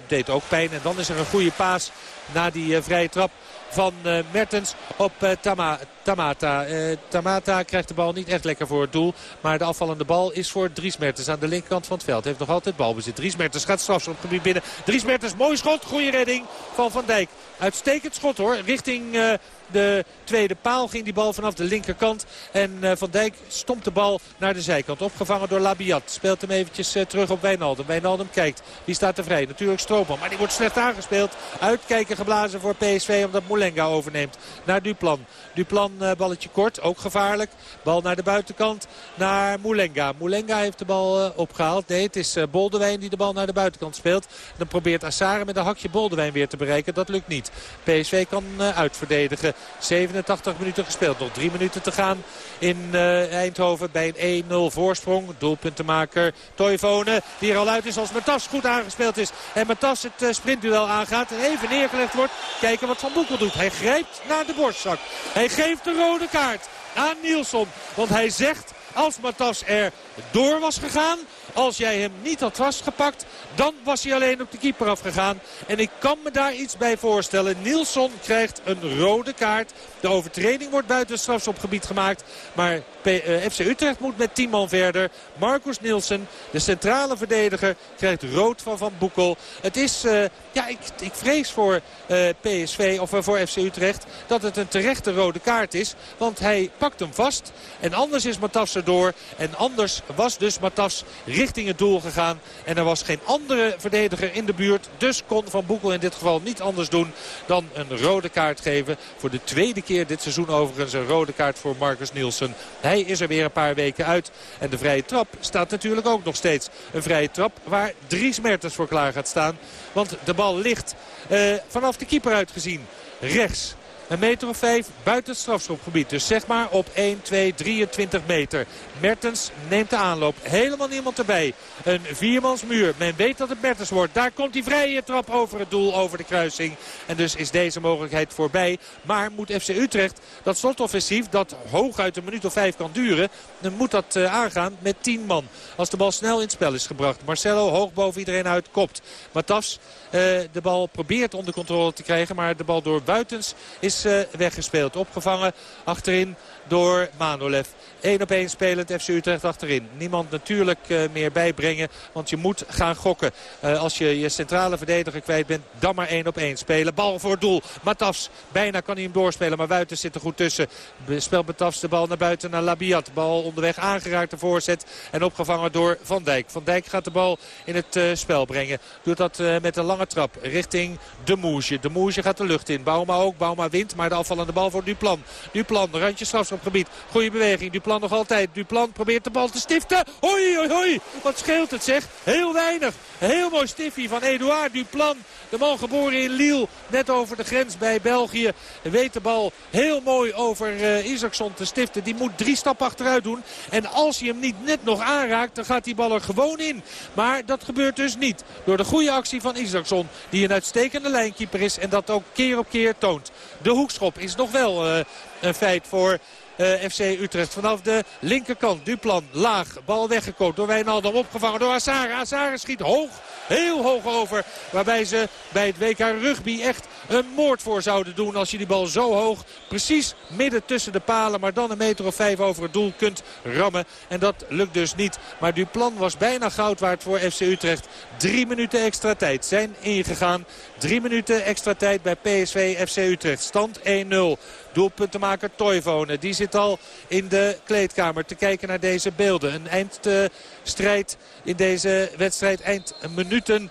deed ook pijn. En dan is er een goede paas na die vrije trap van Mertens op Tama, Tamata. Uh, Tamata krijgt de bal niet echt lekker voor het doel. Maar de afvallende bal is voor Dries Mertens aan de linkerkant van het veld. Heeft nog altijd balbezit. Dries Mertens gaat strafschopgebied binnen. Dries Mertens, mooi schot. Goede redding van Van Dijk. Uitstekend schot hoor. Richting uh, de tweede paal ging die bal vanaf de linkerkant. En uh, Van Dijk stompt de bal naar de zijkant. Opgevangen door Labiat. Speelt hem eventjes terug op Wijnaldum. Wijnaldum kijkt. Wie staat er vrij? Natuurlijk Stroopman. Maar die wordt slecht aangespeeld. Uitkijken geblazen voor PSV omdat Moulenga overneemt. Naar Duplan. Duplan balletje kort. Ook gevaarlijk. Bal naar de buitenkant. Naar Moulenga. Moulenga heeft de bal opgehaald. Nee, het is Boldewijn die de bal naar de buitenkant speelt. Dan probeert Assare met een hakje Boldewijn weer te bereiken. Dat lukt niet. PSV kan uitverdedigen. 87 minuten gespeeld. Nog drie minuten te gaan in Eindhoven bij een 1-0 voorsprong. Doelpuntenmaker Toivonen die er al uit is als Matas goed aangespeeld is. En Matas het sprintduel aangaat en even neergelegd wordt. Kijken wat Van Boekel doet. Hij grijpt naar de borstzak. Hij geeft de rode kaart aan Nielsen. Want hij zegt als Matas er door was gegaan... Als jij hem niet had vastgepakt, dan was hij alleen op de keeper afgegaan. En ik kan me daar iets bij voorstellen. Nielsen krijgt een rode kaart. De overtreding wordt buiten het strafschopgebied gemaakt. Maar FC Utrecht moet met 10 man verder. Marcus Nielsen, de centrale verdediger, krijgt rood van Van Boekel. Het is, uh, ja, ik, ik vrees voor uh, PSV of voor FC Utrecht dat het een terechte rode kaart is. Want hij pakt hem vast. En anders is Matas erdoor. En anders was dus Matas richting het doel gegaan. En er was geen andere verdediger in de buurt. Dus kon Van Boekel in dit geval niet anders doen dan een rode kaart geven. Voor de tweede keer dit seizoen overigens een rode kaart voor Marcus Nielsen. Hij is er weer een paar weken uit. En de vrije trap staat natuurlijk ook nog steeds. Een vrije trap waar Dries Mertens voor klaar gaat staan. Want de bal ligt uh, vanaf de keeper uitgezien rechts. Een meter of vijf buiten het strafschopgebied. Dus zeg maar op 1, 2, 23 meter. Mertens neemt de aanloop. Helemaal niemand erbij. Een viermansmuur. Men weet dat het Mertens wordt. Daar komt die vrije trap over het doel, over de kruising. En dus is deze mogelijkheid voorbij. Maar moet FC Utrecht dat slotoffensief, dat hooguit een minuut of vijf kan duren... dan moet dat uh, aangaan met 10 man. Als de bal snel in het spel is gebracht. Marcelo hoog boven iedereen uit kopt. Matas de bal probeert onder controle te krijgen. Maar de bal door Buitens is uh, weggespeeld. Opgevangen achterin door Manolev. 1 op 1 spelend FC Utrecht achterin. Niemand natuurlijk uh, meer bijbrengen, want je moet gaan gokken. Als je je centrale verdediger kwijt bent, dan maar 1 op 1 spelen. Bal voor het doel. Matafs, bijna kan hij hem doorspelen, maar Wuitens zit er goed tussen. Speelt Matafs de bal naar buiten naar Labiat. Bal onderweg aangeraakt, de voorzet en opgevangen door Van Dijk. Van Dijk gaat de bal in het spel brengen. Doet dat met een lange trap richting De Moesje. De Moesje gaat de lucht in. Bauma ook. Bauma wint. Maar de afvallende bal voor Duplan. Duplan, randje strafschopgebied. Goede beweging. Duplan nog altijd. Duplan probeert de bal te stiften. Hoi, hoi, hoi. Wat scheelt het zeg. Heel weinig. Heel mooi stiffie van Edouard Duplan. De man geboren in Lille. Net over de grens bij België. Weet de bal heel mooi over uh, Isaacson te stiften. Die moet drie stappen achteruit doen. En als hij hem niet net nog aanraakt, dan gaat die bal er gewoon in. Maar dat gebeurt dus niet. Door de goede actie van Isaacson. Die een uitstekende lijnkeeper is. En dat ook keer op keer toont. De hoekschop is nog wel uh, een feit voor FC Utrecht. Vanaf de linkerkant. Duplan laag. Bal weggekoopt door Wijnaldum. Opgevangen door Azara. Azara schiet hoog. Heel hoog over. Waarbij ze bij het WK Rugby echt een moord voor zouden doen. Als je die bal zo hoog, precies midden tussen de palen. Maar dan een meter of vijf over het doel kunt rammen. En dat lukt dus niet. Maar Duplan was bijna goud waard voor FC Utrecht. Drie minuten extra tijd zijn ingegaan. Drie minuten extra tijd bij PSV FC Utrecht. Stand 1-0. Doelpuntenmaker Toivonen. Die zit al in de kleedkamer te kijken naar deze beelden. Een eindstrijd in deze wedstrijd. Eindminuten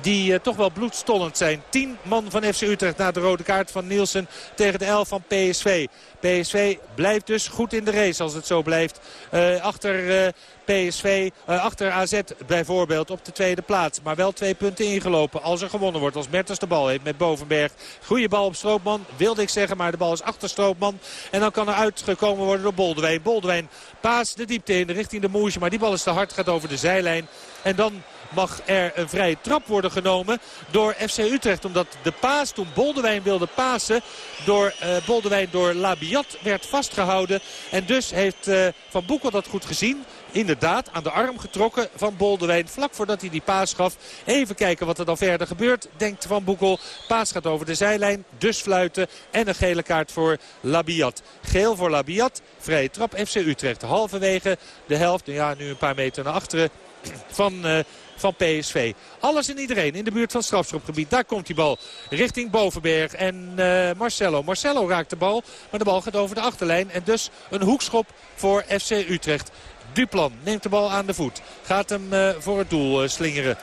die uh, toch wel bloedstollend zijn. 10 man van FC Utrecht na de rode kaart van Nielsen tegen de 11 van PSV. PSV blijft dus goed in de race als het zo blijft. Uh, achter uh, PSV, achter AZ bijvoorbeeld op de tweede plaats. Maar wel twee punten ingelopen als er gewonnen wordt. Als Mertens de bal heeft met Bovenberg. Goede bal op Stroopman, wilde ik zeggen. Maar de bal is achter Stroopman. En dan kan er uitgekomen worden door Boldewijn. Boldewijn paast de diepte in richting de Moesje. Maar die bal is te hard, gaat over de zijlijn. En dan mag er een vrije trap worden genomen door FC Utrecht. Omdat de paas toen Boldewijn wilde pasen door uh, Boldewijn door Labiat werd vastgehouden. En dus heeft uh, Van Boekel dat goed gezien. Inderdaad, aan de arm getrokken van Boldewijn. Vlak voordat hij die paas gaf. Even kijken wat er dan verder gebeurt. Denkt Van Boekel. Paas gaat over de zijlijn. Dus fluiten. En een gele kaart voor Labiat. Geel voor Labiat. Vrije trap FC Utrecht. Halverwege de helft. Ja, nu een paar meter naar achteren *clears throat* van... Uh, van PSV. Alles en iedereen in de buurt van het strafschopgebied. Daar komt die bal richting Bovenberg en uh, Marcelo. Marcelo raakt de bal, maar de bal gaat over de achterlijn. En dus een hoekschop voor FC Utrecht. Duplan neemt de bal aan de voet. Gaat hem uh, voor het doel uh, slingeren.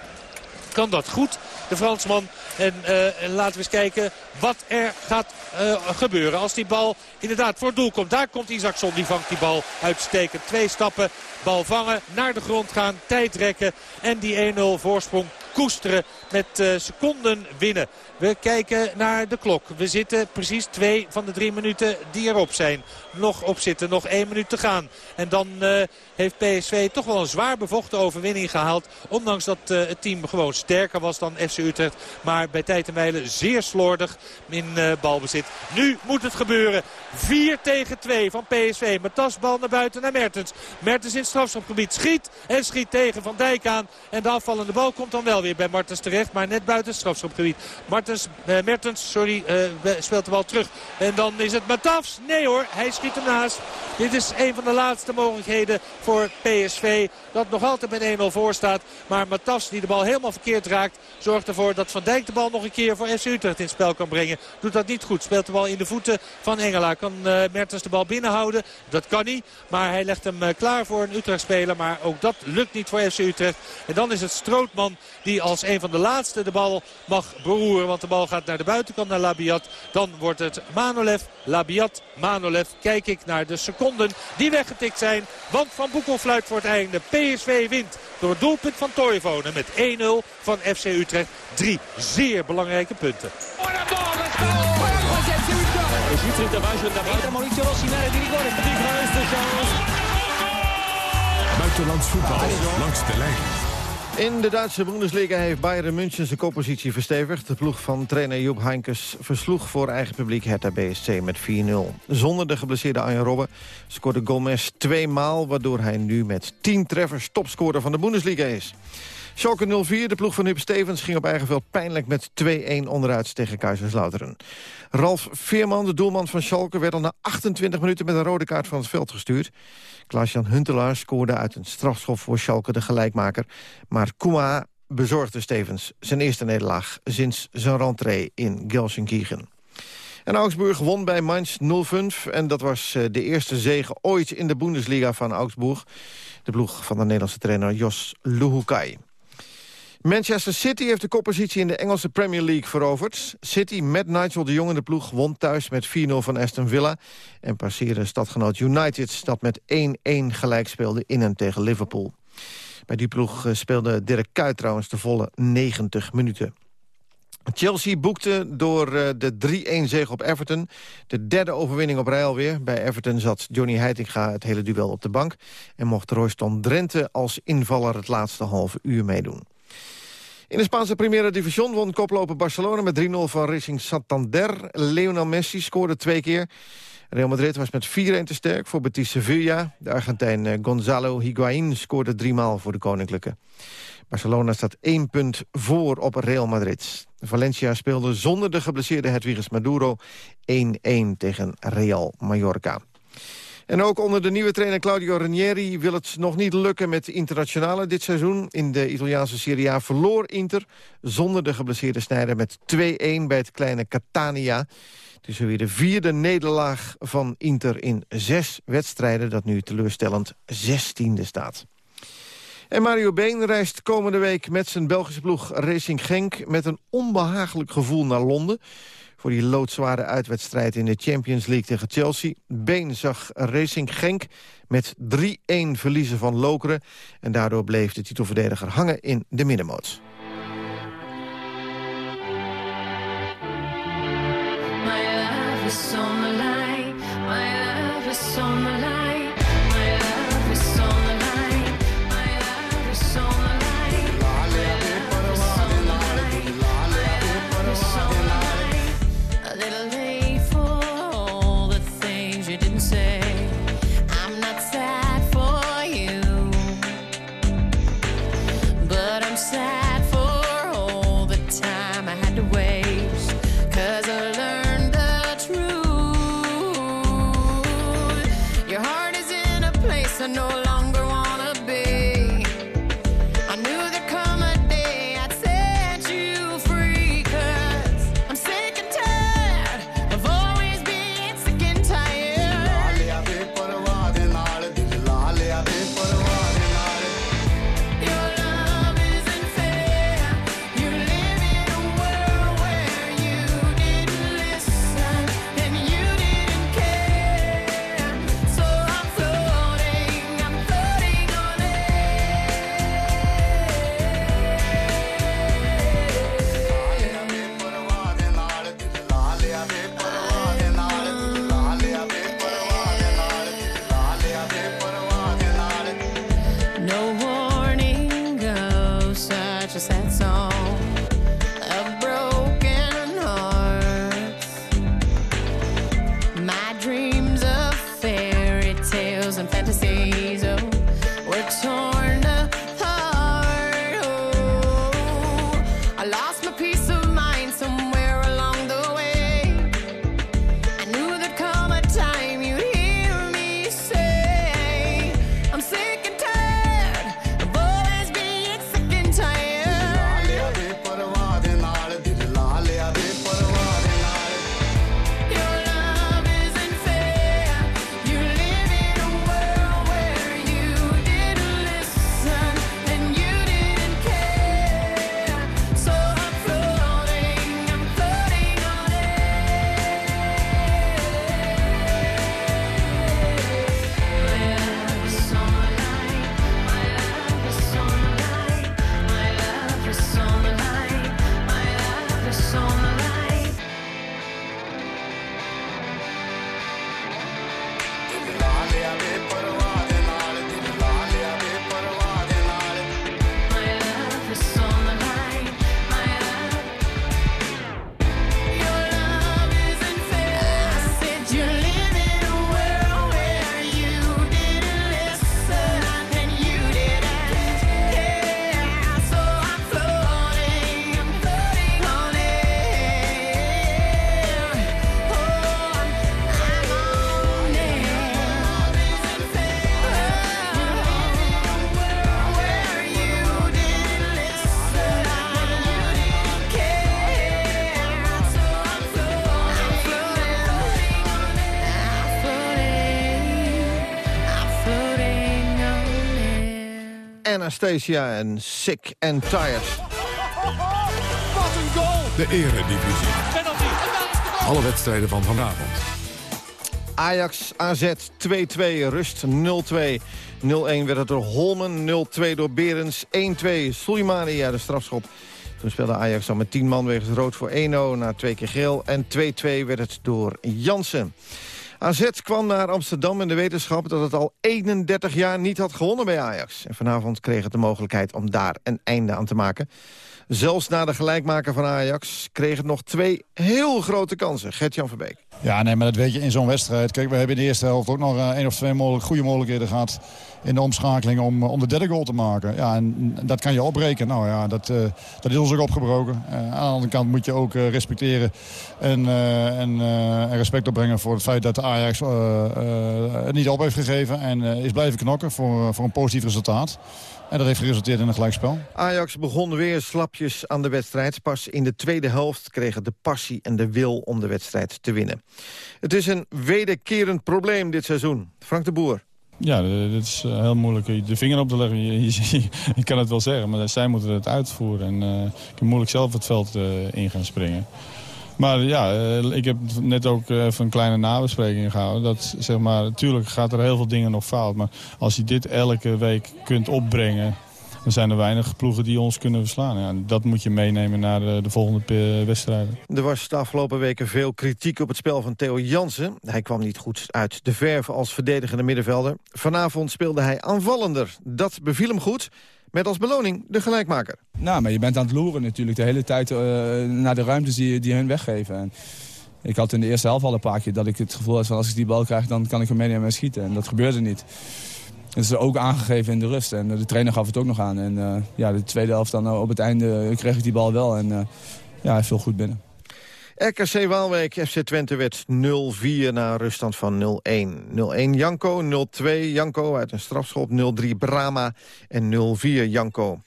Kan dat goed, de Fransman. En laten we eens kijken wat er gaat gebeuren. Als die bal inderdaad voor het doel komt. Daar komt Isaacson, die vangt die bal uitstekend. Twee stappen Bal vangen, naar de grond gaan, tijd rekken en die 1-0 voorsprong koesteren met uh, seconden winnen. We kijken naar de klok. We zitten precies twee van de drie minuten die erop zijn. Nog op zitten, nog één minuut te gaan. En dan uh, heeft PSV toch wel een zwaar bevochten overwinning gehaald. Ondanks dat het team gewoon sterker was dan FC Utrecht. Maar bij tijd en wijle zeer slordig in uh, balbezit. Nu moet het gebeuren. 4 tegen 2 van PSV. Matas bal naar buiten naar Mertens. Mertens in het strafschopgebied schiet en schiet tegen Van Dijk aan. En de afvallende bal komt dan wel weer bij Martens terecht. Maar net buiten het strafschopgebied. Martens, uh, Mertens sorry, uh, speelt de bal terug. En dan is het Matafs. Nee hoor, hij schiet hem naast. Dit is een van de laatste mogelijkheden voor PSV. Dat nog altijd met 1-0 voor staat. Maar Matafs die de bal helemaal verkeerd raakt. Zorgt ervoor dat Van Dijk de bal nog een keer voor FC Utrecht in spel kan brengen. Doet dat niet goed. Speelt de bal in de voeten van Engela. Kan uh, Mertens de bal binnenhouden. Dat kan niet. Maar hij legt hem uh, klaar voor een Utrecht-speler. Maar ook dat lukt niet voor FC Utrecht. En dan is het Strootman die als een van de laatste de bal mag beroeren. Want de bal gaat naar de buitenkant naar Labiat. Dan wordt het Manolev, Labiat, Manolev. Kijk ik naar de seconden die weggetikt zijn. Want Van Boekel fluit voor het einde. PSV wint door het doelpunt van Toivonen met 1-0 van FC Utrecht. Drie zeer belangrijke punten. Buitenlands voetbal langs de lijn. In de Duitse Bundesliga heeft Bayern München zijn koppositie verstevigd. De ploeg van trainer Joep Heinkes versloeg voor eigen publiek Hertha BSC met 4-0. Zonder de geblesseerde Arjen Robben scoorde Gomez twee maal... waardoor hij nu met 10 treffers topscorer van de Bundesliga is. Schalke 04, de ploeg van Huub Stevens, ging op eigen veld pijnlijk met 2-1 onderuit tegen Kaiserslauteren. Ralf Veerman, de doelman van Schalke, werd al na 28 minuten met een rode kaart van het veld gestuurd. Klaas-Jan Huntelaar scoorde uit een strafschop voor Schalke de gelijkmaker. Maar Kuma bezorgde Stevens zijn eerste nederlaag sinds zijn rentree in Gelsenkirchen. En Augsburg won bij Mainz 0-5 en dat was de eerste zege ooit in de Bundesliga van Augsburg. De ploeg van de Nederlandse trainer Jos Luhukai. Manchester City heeft de koppositie in de Engelse Premier League veroverd. City met Nigel de Jong in de ploeg won thuis met 4-0 van Aston Villa... en passeerde stadgenoot United dat met 1-1 gelijk speelde in en tegen Liverpool. Bij die ploeg eh, speelde Dirk Kuyt trouwens de volle 90 minuten. Chelsea boekte door eh, de 3-1 zege op Everton. De derde overwinning op rij alweer. Bij Everton zat Johnny Heitinga het hele duel op de bank. En mocht Royston Drenthe als invaller het laatste halve uur meedoen. In de Spaanse Primera División won koploper Barcelona met 3-0 van Racing Santander. Lionel Messi scoorde twee keer. Real Madrid was met 4-1 te sterk voor Betis Sevilla. De Argentijn eh, Gonzalo Higuaín scoorde driemaal voor de Koninklijke. Barcelona staat één punt voor op Real Madrid. Valencia speelde zonder de geblesseerde Hedwiges Maduro 1-1 tegen Real Mallorca. En ook onder de nieuwe trainer Claudio Ranieri wil het nog niet lukken met internationale dit seizoen. In de Italiaanse Serie A verloor Inter zonder de geblesseerde snijder met 2-1 bij het kleine Catania. Het is weer de vierde nederlaag van Inter in zes wedstrijden... dat nu teleurstellend zestiende staat. En Mario Been reist komende week met zijn Belgische ploeg Racing Genk... met een onbehagelijk gevoel naar Londen... voor die loodzware uitwedstrijd in de Champions League tegen Chelsea. Been zag Racing Genk met 3-1 verliezen van Lokeren... en daardoor bleef de titelverdediger hangen in de middenmoot. Anastasia en Sick and Tired. de eredivisie. Alle wedstrijden van vanavond. Ajax AZ 2-2, rust 0-2. 0-1 werd het door Holmen, 0-2 door Berens, 1-2 Soleimani uit de strafschop. Toen speelde Ajax al met 10 man wegens rood voor 1-0 na twee keer geel. En 2-2 werd het door Jansen. AZ kwam naar Amsterdam in de wetenschap dat het al 31 jaar niet had gewonnen bij Ajax. En vanavond kreeg het de mogelijkheid om daar een einde aan te maken. Zelfs na de gelijkmaker van Ajax kreeg het nog twee heel grote kansen. Gert-Jan Verbeek. Ja, nee, maar dat weet je in zo'n wedstrijd. Kijk, we hebben in de eerste helft ook nog eh, één of twee mogelijk, goede mogelijkheden gehad... in de omschakeling om, om de derde goal te maken. Ja, en dat kan je opbreken. Nou ja, dat, eh, dat is ons ook opgebroken. Eh, aan de andere kant moet je ook respecteren en, en, en respect opbrengen... voor het feit dat de Ajax het niet op heeft gegeven... en is blijven knokken voor, voor een positief resultaat. En dat heeft geresulteerd in een gelijkspel. Ajax begon weer slapjes aan de wedstrijd. Pas in de tweede helft kregen de passie en de wil om de wedstrijd te winnen. Het is een wederkerend probleem dit seizoen. Frank de Boer. Ja, het is eh, heel moeilijk de vinger op te leggen. *laughs* Je, je, je kan het wel zeggen, maar zij moeten het uitvoeren. En uh, ik kan moeilijk zelf het veld uh, in gaan springen. Maar ja, uh, ik heb net ook even een kleine nabespreking gehouden. Dat, zeg maar, natuurlijk gaat er heel veel dingen nog fout. Maar als je dit elke week kunt opbrengen... dan zijn er weinig ploegen die ons kunnen verslaan. Ja, dat moet je meenemen naar de, de volgende wedstrijden. Er was de afgelopen weken veel kritiek op het spel van Theo Jansen. Hij kwam niet goed uit de verf als verdedigende middenvelder. Vanavond speelde hij aanvallender. Dat beviel hem goed. Met als beloning de gelijkmaker. Nou, maar je bent aan het loeren natuurlijk de hele tijd uh, naar de ruimtes die, die hun weggeven. En ik had in de eerste helft al een paar keer dat ik het gevoel had van als ik die bal krijg dan kan ik hem meenemen en schieten. En dat gebeurde niet. Dat is ook aangegeven in de rust. En de trainer gaf het ook nog aan. En uh, ja, de tweede helft dan uh, op het einde kreeg ik die bal wel. En ja, hij viel goed binnen. RKC Waalwijk, FC Twente werd 0-4 na ruststand van 0-1. 0-1 Janko, 0-2 Janko uit een strafschop, 0-3 Brama en 0-4 Janko.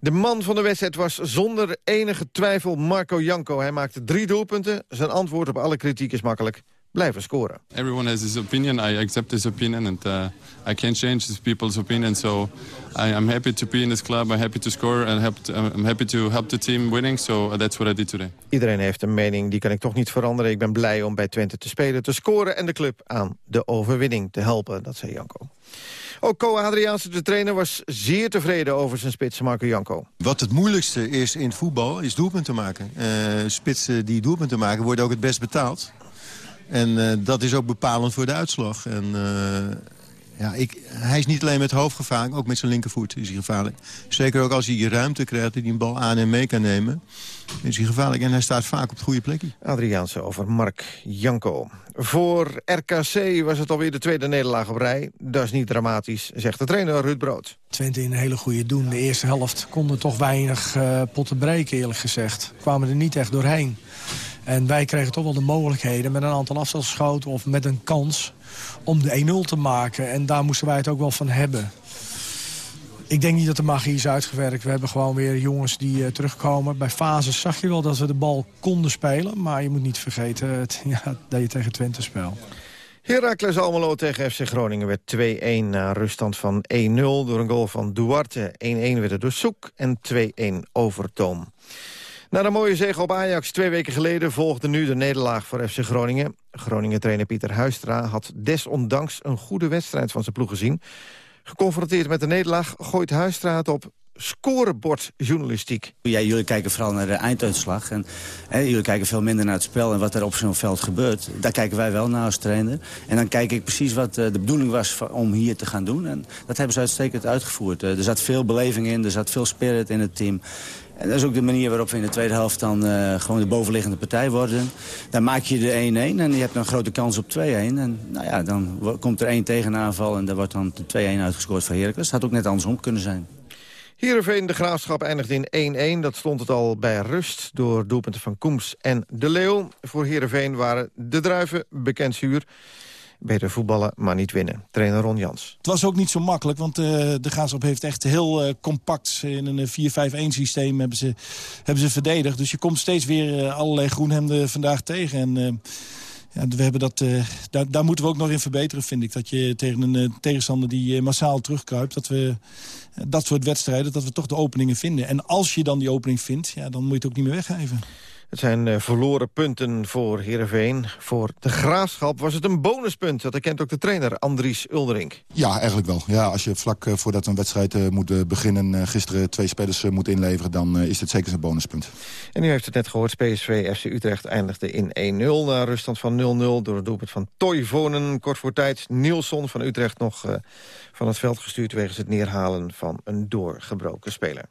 De man van de wedstrijd was zonder enige twijfel Marco Janko. Hij maakte drie doelpunten. Zijn antwoord op alle kritiek is makkelijk. Blijven scoren. Everyone has his opinion. I accept his opinion and uh, I can't change these people's opinion. So I, I'm happy to be in this club. I'm happy to score and help to, I'm happy to help the team winning. So that's what I did today. Iedereen heeft een mening, die kan ik toch niet veranderen. Ik ben blij om bij Twente te spelen, te scoren en de club aan de overwinning te helpen. Dat zei Janko. Ook Co Adriaanse, de trainer, was zeer tevreden over zijn spits Marco Janko. Wat het moeilijkste is in voetbal, is doelpunten maken. Uh, spitsen die doelpunten maken worden ook het best betaald. En uh, dat is ook bepalend voor de uitslag. En, uh, ja, ik, hij is niet alleen met het hoofd gevaarlijk, ook met zijn linkervoet is hij gevaarlijk. Zeker ook als hij ruimte krijgt hij een bal aan en mee kan nemen. Is hij gevaarlijk en hij staat vaak op het goede plekje. Adriaanse over Mark Janko. Voor RKC was het alweer de tweede nederlaag op rij. Dat is niet dramatisch, zegt de trainer Ruud Brood. Twente in een hele goede doen. De eerste helft konden toch weinig uh, potten breken, eerlijk gezegd. Kwamen er niet echt doorheen. En wij kregen toch wel de mogelijkheden met een aantal afstandsschoten of met een kans om de 1-0 te maken. En daar moesten wij het ook wel van hebben. Ik denk niet dat de magie is uitgewerkt. We hebben gewoon weer jongens die uh, terugkomen. Bij fases zag je wel dat we de bal konden spelen. Maar je moet niet vergeten *laughs* ja, dat je tegen Twente speelt. Heracles Almelo tegen FC Groningen werd 2-1 na ruststand van 1-0... door een goal van Duarte. 1-1 werd het door Soek en 2-1 Overtoom. Na de mooie zege op Ajax twee weken geleden volgde nu de nederlaag voor FC Groningen. Groningen-trainer Pieter Huistra had desondanks een goede wedstrijd van zijn ploeg gezien. Geconfronteerd met de nederlaag gooit Huistra het op scorebordjournalistiek. Jullie kijken vooral naar de einduitslag. En, hè, jullie kijken veel minder naar het spel en wat er op zo'n veld gebeurt. Daar kijken wij wel naar als trainer. En dan kijk ik precies wat uh, de bedoeling was om hier te gaan doen. En dat hebben ze uitstekend uitgevoerd. Uh, er zat veel beleving in, er zat veel spirit in het team. En dat is ook de manier waarop we in de tweede helft dan uh, gewoon de bovenliggende partij worden. Dan maak je de 1-1 en je hebt een grote kans op 2-1. En nou ja, dan komt er één tegenaanval en daar wordt dan de 2-1 uitgescoord van Heracles. Dat had ook net andersom kunnen zijn. Heerenveen de Graafschap eindigde in 1-1. Dat stond het al bij rust door doelpunten van Koems en De Leeuw. Voor Heerenveen waren de druiven bekend zuur. Beter voetballen, maar niet winnen. Trainer Ron Jans. Het was ook niet zo makkelijk, want uh, de Graafschap heeft echt heel uh, compact... in een 4-5-1 systeem hebben ze, hebben ze verdedigd. Dus je komt steeds weer allerlei groenhemden vandaag tegen. En ja, we hebben dat, daar, daar, moeten we ook nog in verbeteren, vind ik. Dat je tegen een tegenstander die massaal terugkruipt... dat we dat soort wedstrijden, dat we toch de openingen vinden. En als je dan die opening vindt, ja, dan moet je het ook niet meer weggeven. Het zijn eh, verloren punten voor Heerenveen. Voor de Graafschap was het een bonuspunt. Dat erkent ook de trainer Andries Ulderink. Ja, eigenlijk wel. Ja, als je vlak eh, voordat een wedstrijd eh, moet beginnen... gisteren twee spelers moet inleveren... dan is dit zeker een bonuspunt. En u heeft het net gehoord, PSV FC Utrecht eindigde in 1-0... na ruststand van 0-0 door het doelpunt van Toivonen. Kort voor tijd Nielsen van Utrecht nog van het veld gestuurd... wegens het neerhalen van een doorgebroken speler.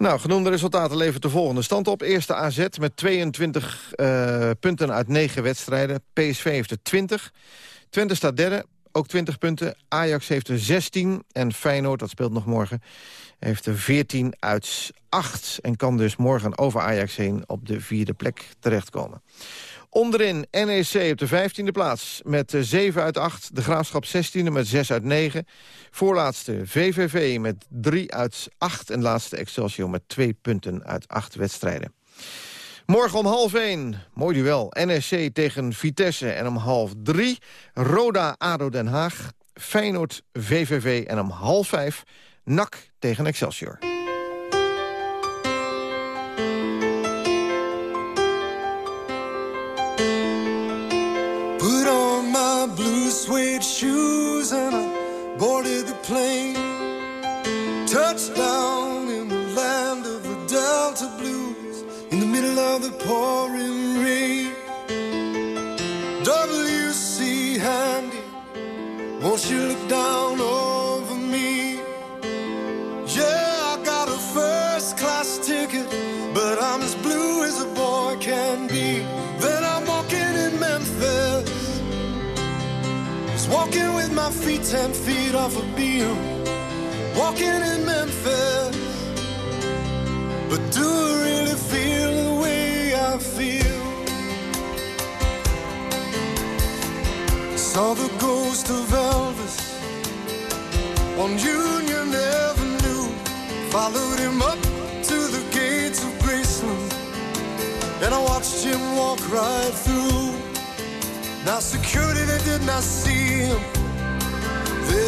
Nou, genoemde resultaten levert de volgende stand op. Eerste AZ met 22 eh, punten uit 9 wedstrijden. PSV heeft er 20. Twente staat derde, ook 20 punten. Ajax heeft er 16. En Feyenoord, dat speelt nog morgen, heeft er 14 uit 8. En kan dus morgen over Ajax heen op de vierde plek terechtkomen. Onderin NEC op de 15e plaats met eh, 7 uit 8. De Graafschap 16e met 6 uit 9. Voorlaatste VVV met 3 uit 8. En laatste Excelsior met 2 punten uit 8 wedstrijden. Morgen om half 1, mooi duel, NEC tegen Vitesse. En om half 3, Roda ADO Den Haag, Feyenoord VVV. En om half 5, NAC tegen Excelsior. Suede shoes and I boarded the plane. Touchdown in the land of the Delta Blues in the middle of the pouring rain. W.C. Handy, won't you look down my feet ten feet off a beam. Walking in Memphis. But do I really feel the way I feel? Saw the ghost of Elvis on Union Avenue. Followed him up to the gates of Graceland. And I watched him walk right through. Now security, they did not see him.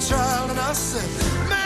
child? And I said,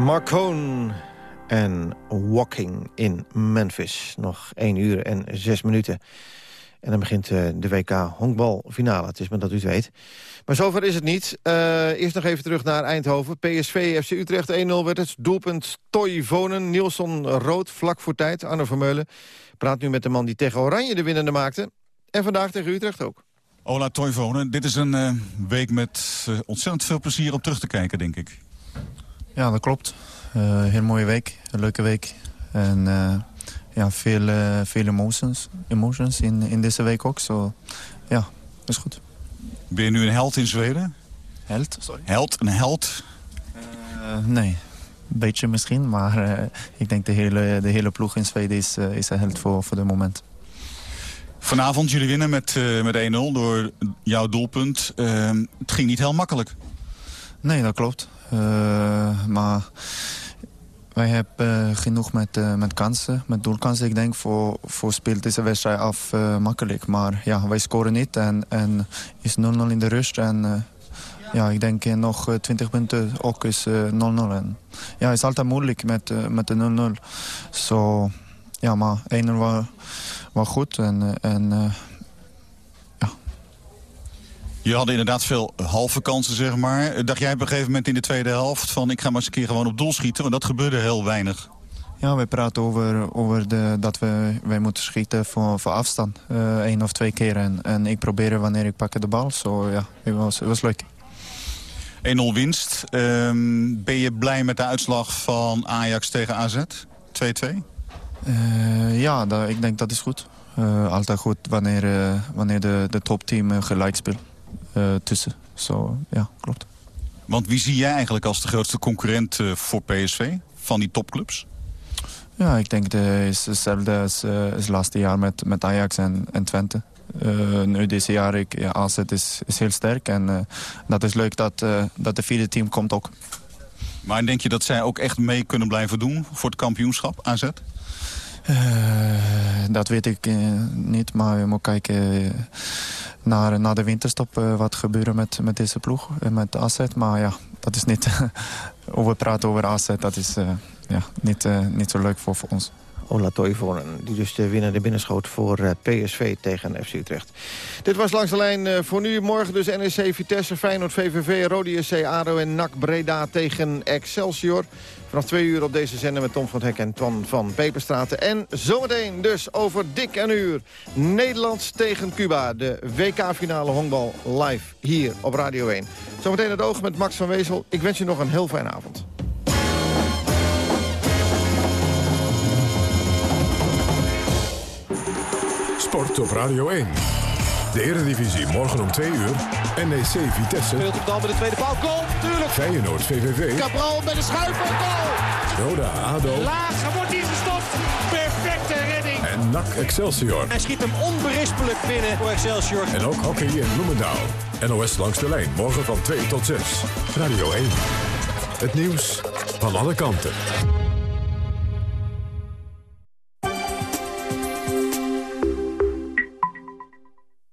Marcone en Walking in Memphis. Nog 1 uur en 6 minuten. En dan begint eh, de WK honkbalfinale. Het is maar dat u het weet. Maar zover is het niet. Eh, eerst nog even terug naar Eindhoven. PSV FC Utrecht 1-0 werd het. Doelpunt Toivonen. Nielsen rood vlak voor tijd. Arno Vermeulen praat nu met de man die tegen Oranje de winnende maakte. En vandaag tegen Utrecht ook. Ola Toivonen, dit is een eh, week met ontzettend veel plezier om terug te kijken, denk ik. Ja, dat klopt. Een heel mooie week, een leuke week. En eh, ja, veel, eh, veel emotions, emotions in, in deze week ook. So, ja, is goed. Ben je nu een held in Zweden? Held, sorry. Held, een held? Nee, een beetje misschien. Maar ik denk de hele, de hele ploeg in Zweden is, is een held voor, voor de moment. Vanavond, jullie winnen met, met 1-0 door jouw doelpunt. Het ging niet heel makkelijk. Nee, dat klopt. Eh, maar wij hebben eh, genoeg met, eh, met kansen, met doelkansen. Ik denk voor, voor speelt deze wedstrijd af makkelijk. Maar ja, wij scoren niet en, en is 0-0 in de rust. En ja, ik denk nog eh, 20 punten ook is eh, 0-0. en ja, het is altijd moeilijk met, met de 0-0. Zo, ja, maar 1-0 was, was goed. En, en Je hadden inderdaad veel halve kansen, zeg maar. Dacht jij op een gegeven moment in de tweede helft van... ik ga maar eens een keer gewoon op doel schieten, want dat gebeurde heel weinig. Ja, we praten over, over de, dat we, wij moeten schieten voor, voor afstand. eh Eén of twee keer. En, en ik probeer wanneer ik pak de bal. Zo ja, het was, het was leuk. 1-0 winst. Ehm, ben je blij met de uitslag van Ajax tegen AZ? 2-2? Eh, ja, dat, ik denk dat is goed. Eh, altijd goed wanneer, wanneer de, de topteam gelijk speelt tussen. Zo, ja, klopt. Want wie zie jij eigenlijk als de grootste concurrent eh, voor PSV van die topclubs? Ja, ik denk het is hetzelfde als, eh, als het laatste jaar met, met Ajax en, en Twente. Eh, nu deze jaar, ik, ja, AZ is, is heel sterk. En eh, dat is leuk dat, eh, dat de vierde team komt ook. Maar denk je dat zij ook echt mee kunnen blijven doen voor het kampioenschap, AZ? Eh, dat weet ik eh, niet, maar we moeten kijken eh, naar, naar de winterstop wat gebeuren met, met deze ploeg met AZ. Maar ja, dat is niet *laughs* over praten over AZ, dat is ja, niet, niet zo leuk voor, voor ons. Ola Toivonen, die dus de winnende binnenschoot voor PSV tegen FC Utrecht. Dit was Langs de Lijn voor nu. Morgen dus NEC, Vitesse, Feyenoord, VVV, Rode SC, ADO en NAC Breda tegen Excelsior. Vanaf twee uur op deze zender met Tom van Hek en Twan van Peperstraten. En zometeen dus over dik een uur Nederland tegen Cuba. De WK-finale honkbal live hier op Radio 1. Zometeen het oog met Max van Wezel. Ik wens je nog een heel fijne avond. Sport op Radio 1. De Eredivisie morgen om 2 uur. NEC Vitesse. Speelt op dan met de tweede paal. Goal, tuurlijk. Feyenoord VVV. Cabral met een schuiver. Goal. Roda ADO. Laag, wordt hij gestopt. Perfecte redding. En NAC Excelsior. Hij schiet hem onberispelijk binnen voor Excelsior. En ook hockey in Bloemendaal. NOS langs de lijn. Morgen van 2 tot 6. Radio 1. Het nieuws van alle kanten.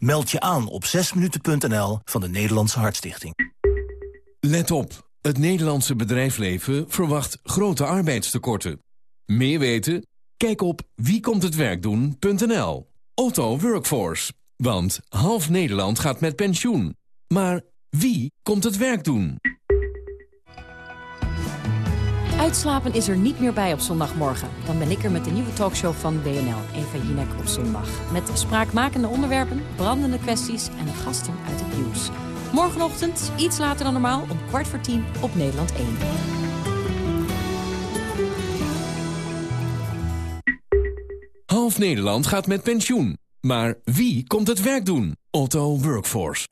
Meld je aan op 6minuten.nl van de Nederlandse Hartstichting. Let op. Het Nederlandse bedrijfsleven verwacht grote arbeidstekorten. Meer weten? Kijk op wiekomthetwerkdoen.nl. Otto Workforce. Want half Nederland gaat met pensioen. Maar wie komt het werk doen? Uitslapen is er niet meer bij op zondagmorgen. Dan ben ik er met de nieuwe talkshow van BNL, Eva Jinek op zondag. Met spraakmakende onderwerpen, brandende kwesties en gasten uit het nieuws. Morgenochtend, iets later dan normaal, om kwart voor tien op Nederland 1. Half Nederland gaat met pensioen. Maar wie komt het werk doen? Otto Workforce.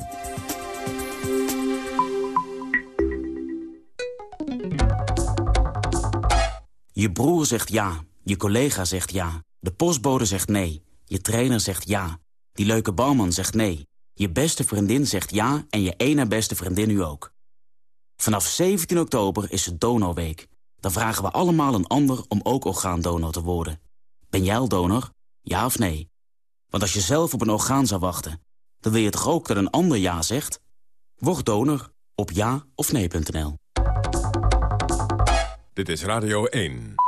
Je broer zegt ja, Je collega zegt ja. De postbode zegt nee. Je trainer zegt ja. Die leuke bouwman zegt nee. Je beste vriendin zegt ja en je ene beste vriendin nu ook. Vanaf 17 oktober is het Donorweek. Dan vragen we allemaal een ander om ook orgaandonor te worden. Ben jij al donor? Ja of nee? Want als je zelf op een orgaan zou wachten... dan wil je toch ook dat een ander ja zegt? Word donor op ja of nee.nl. Dit is Radio 1.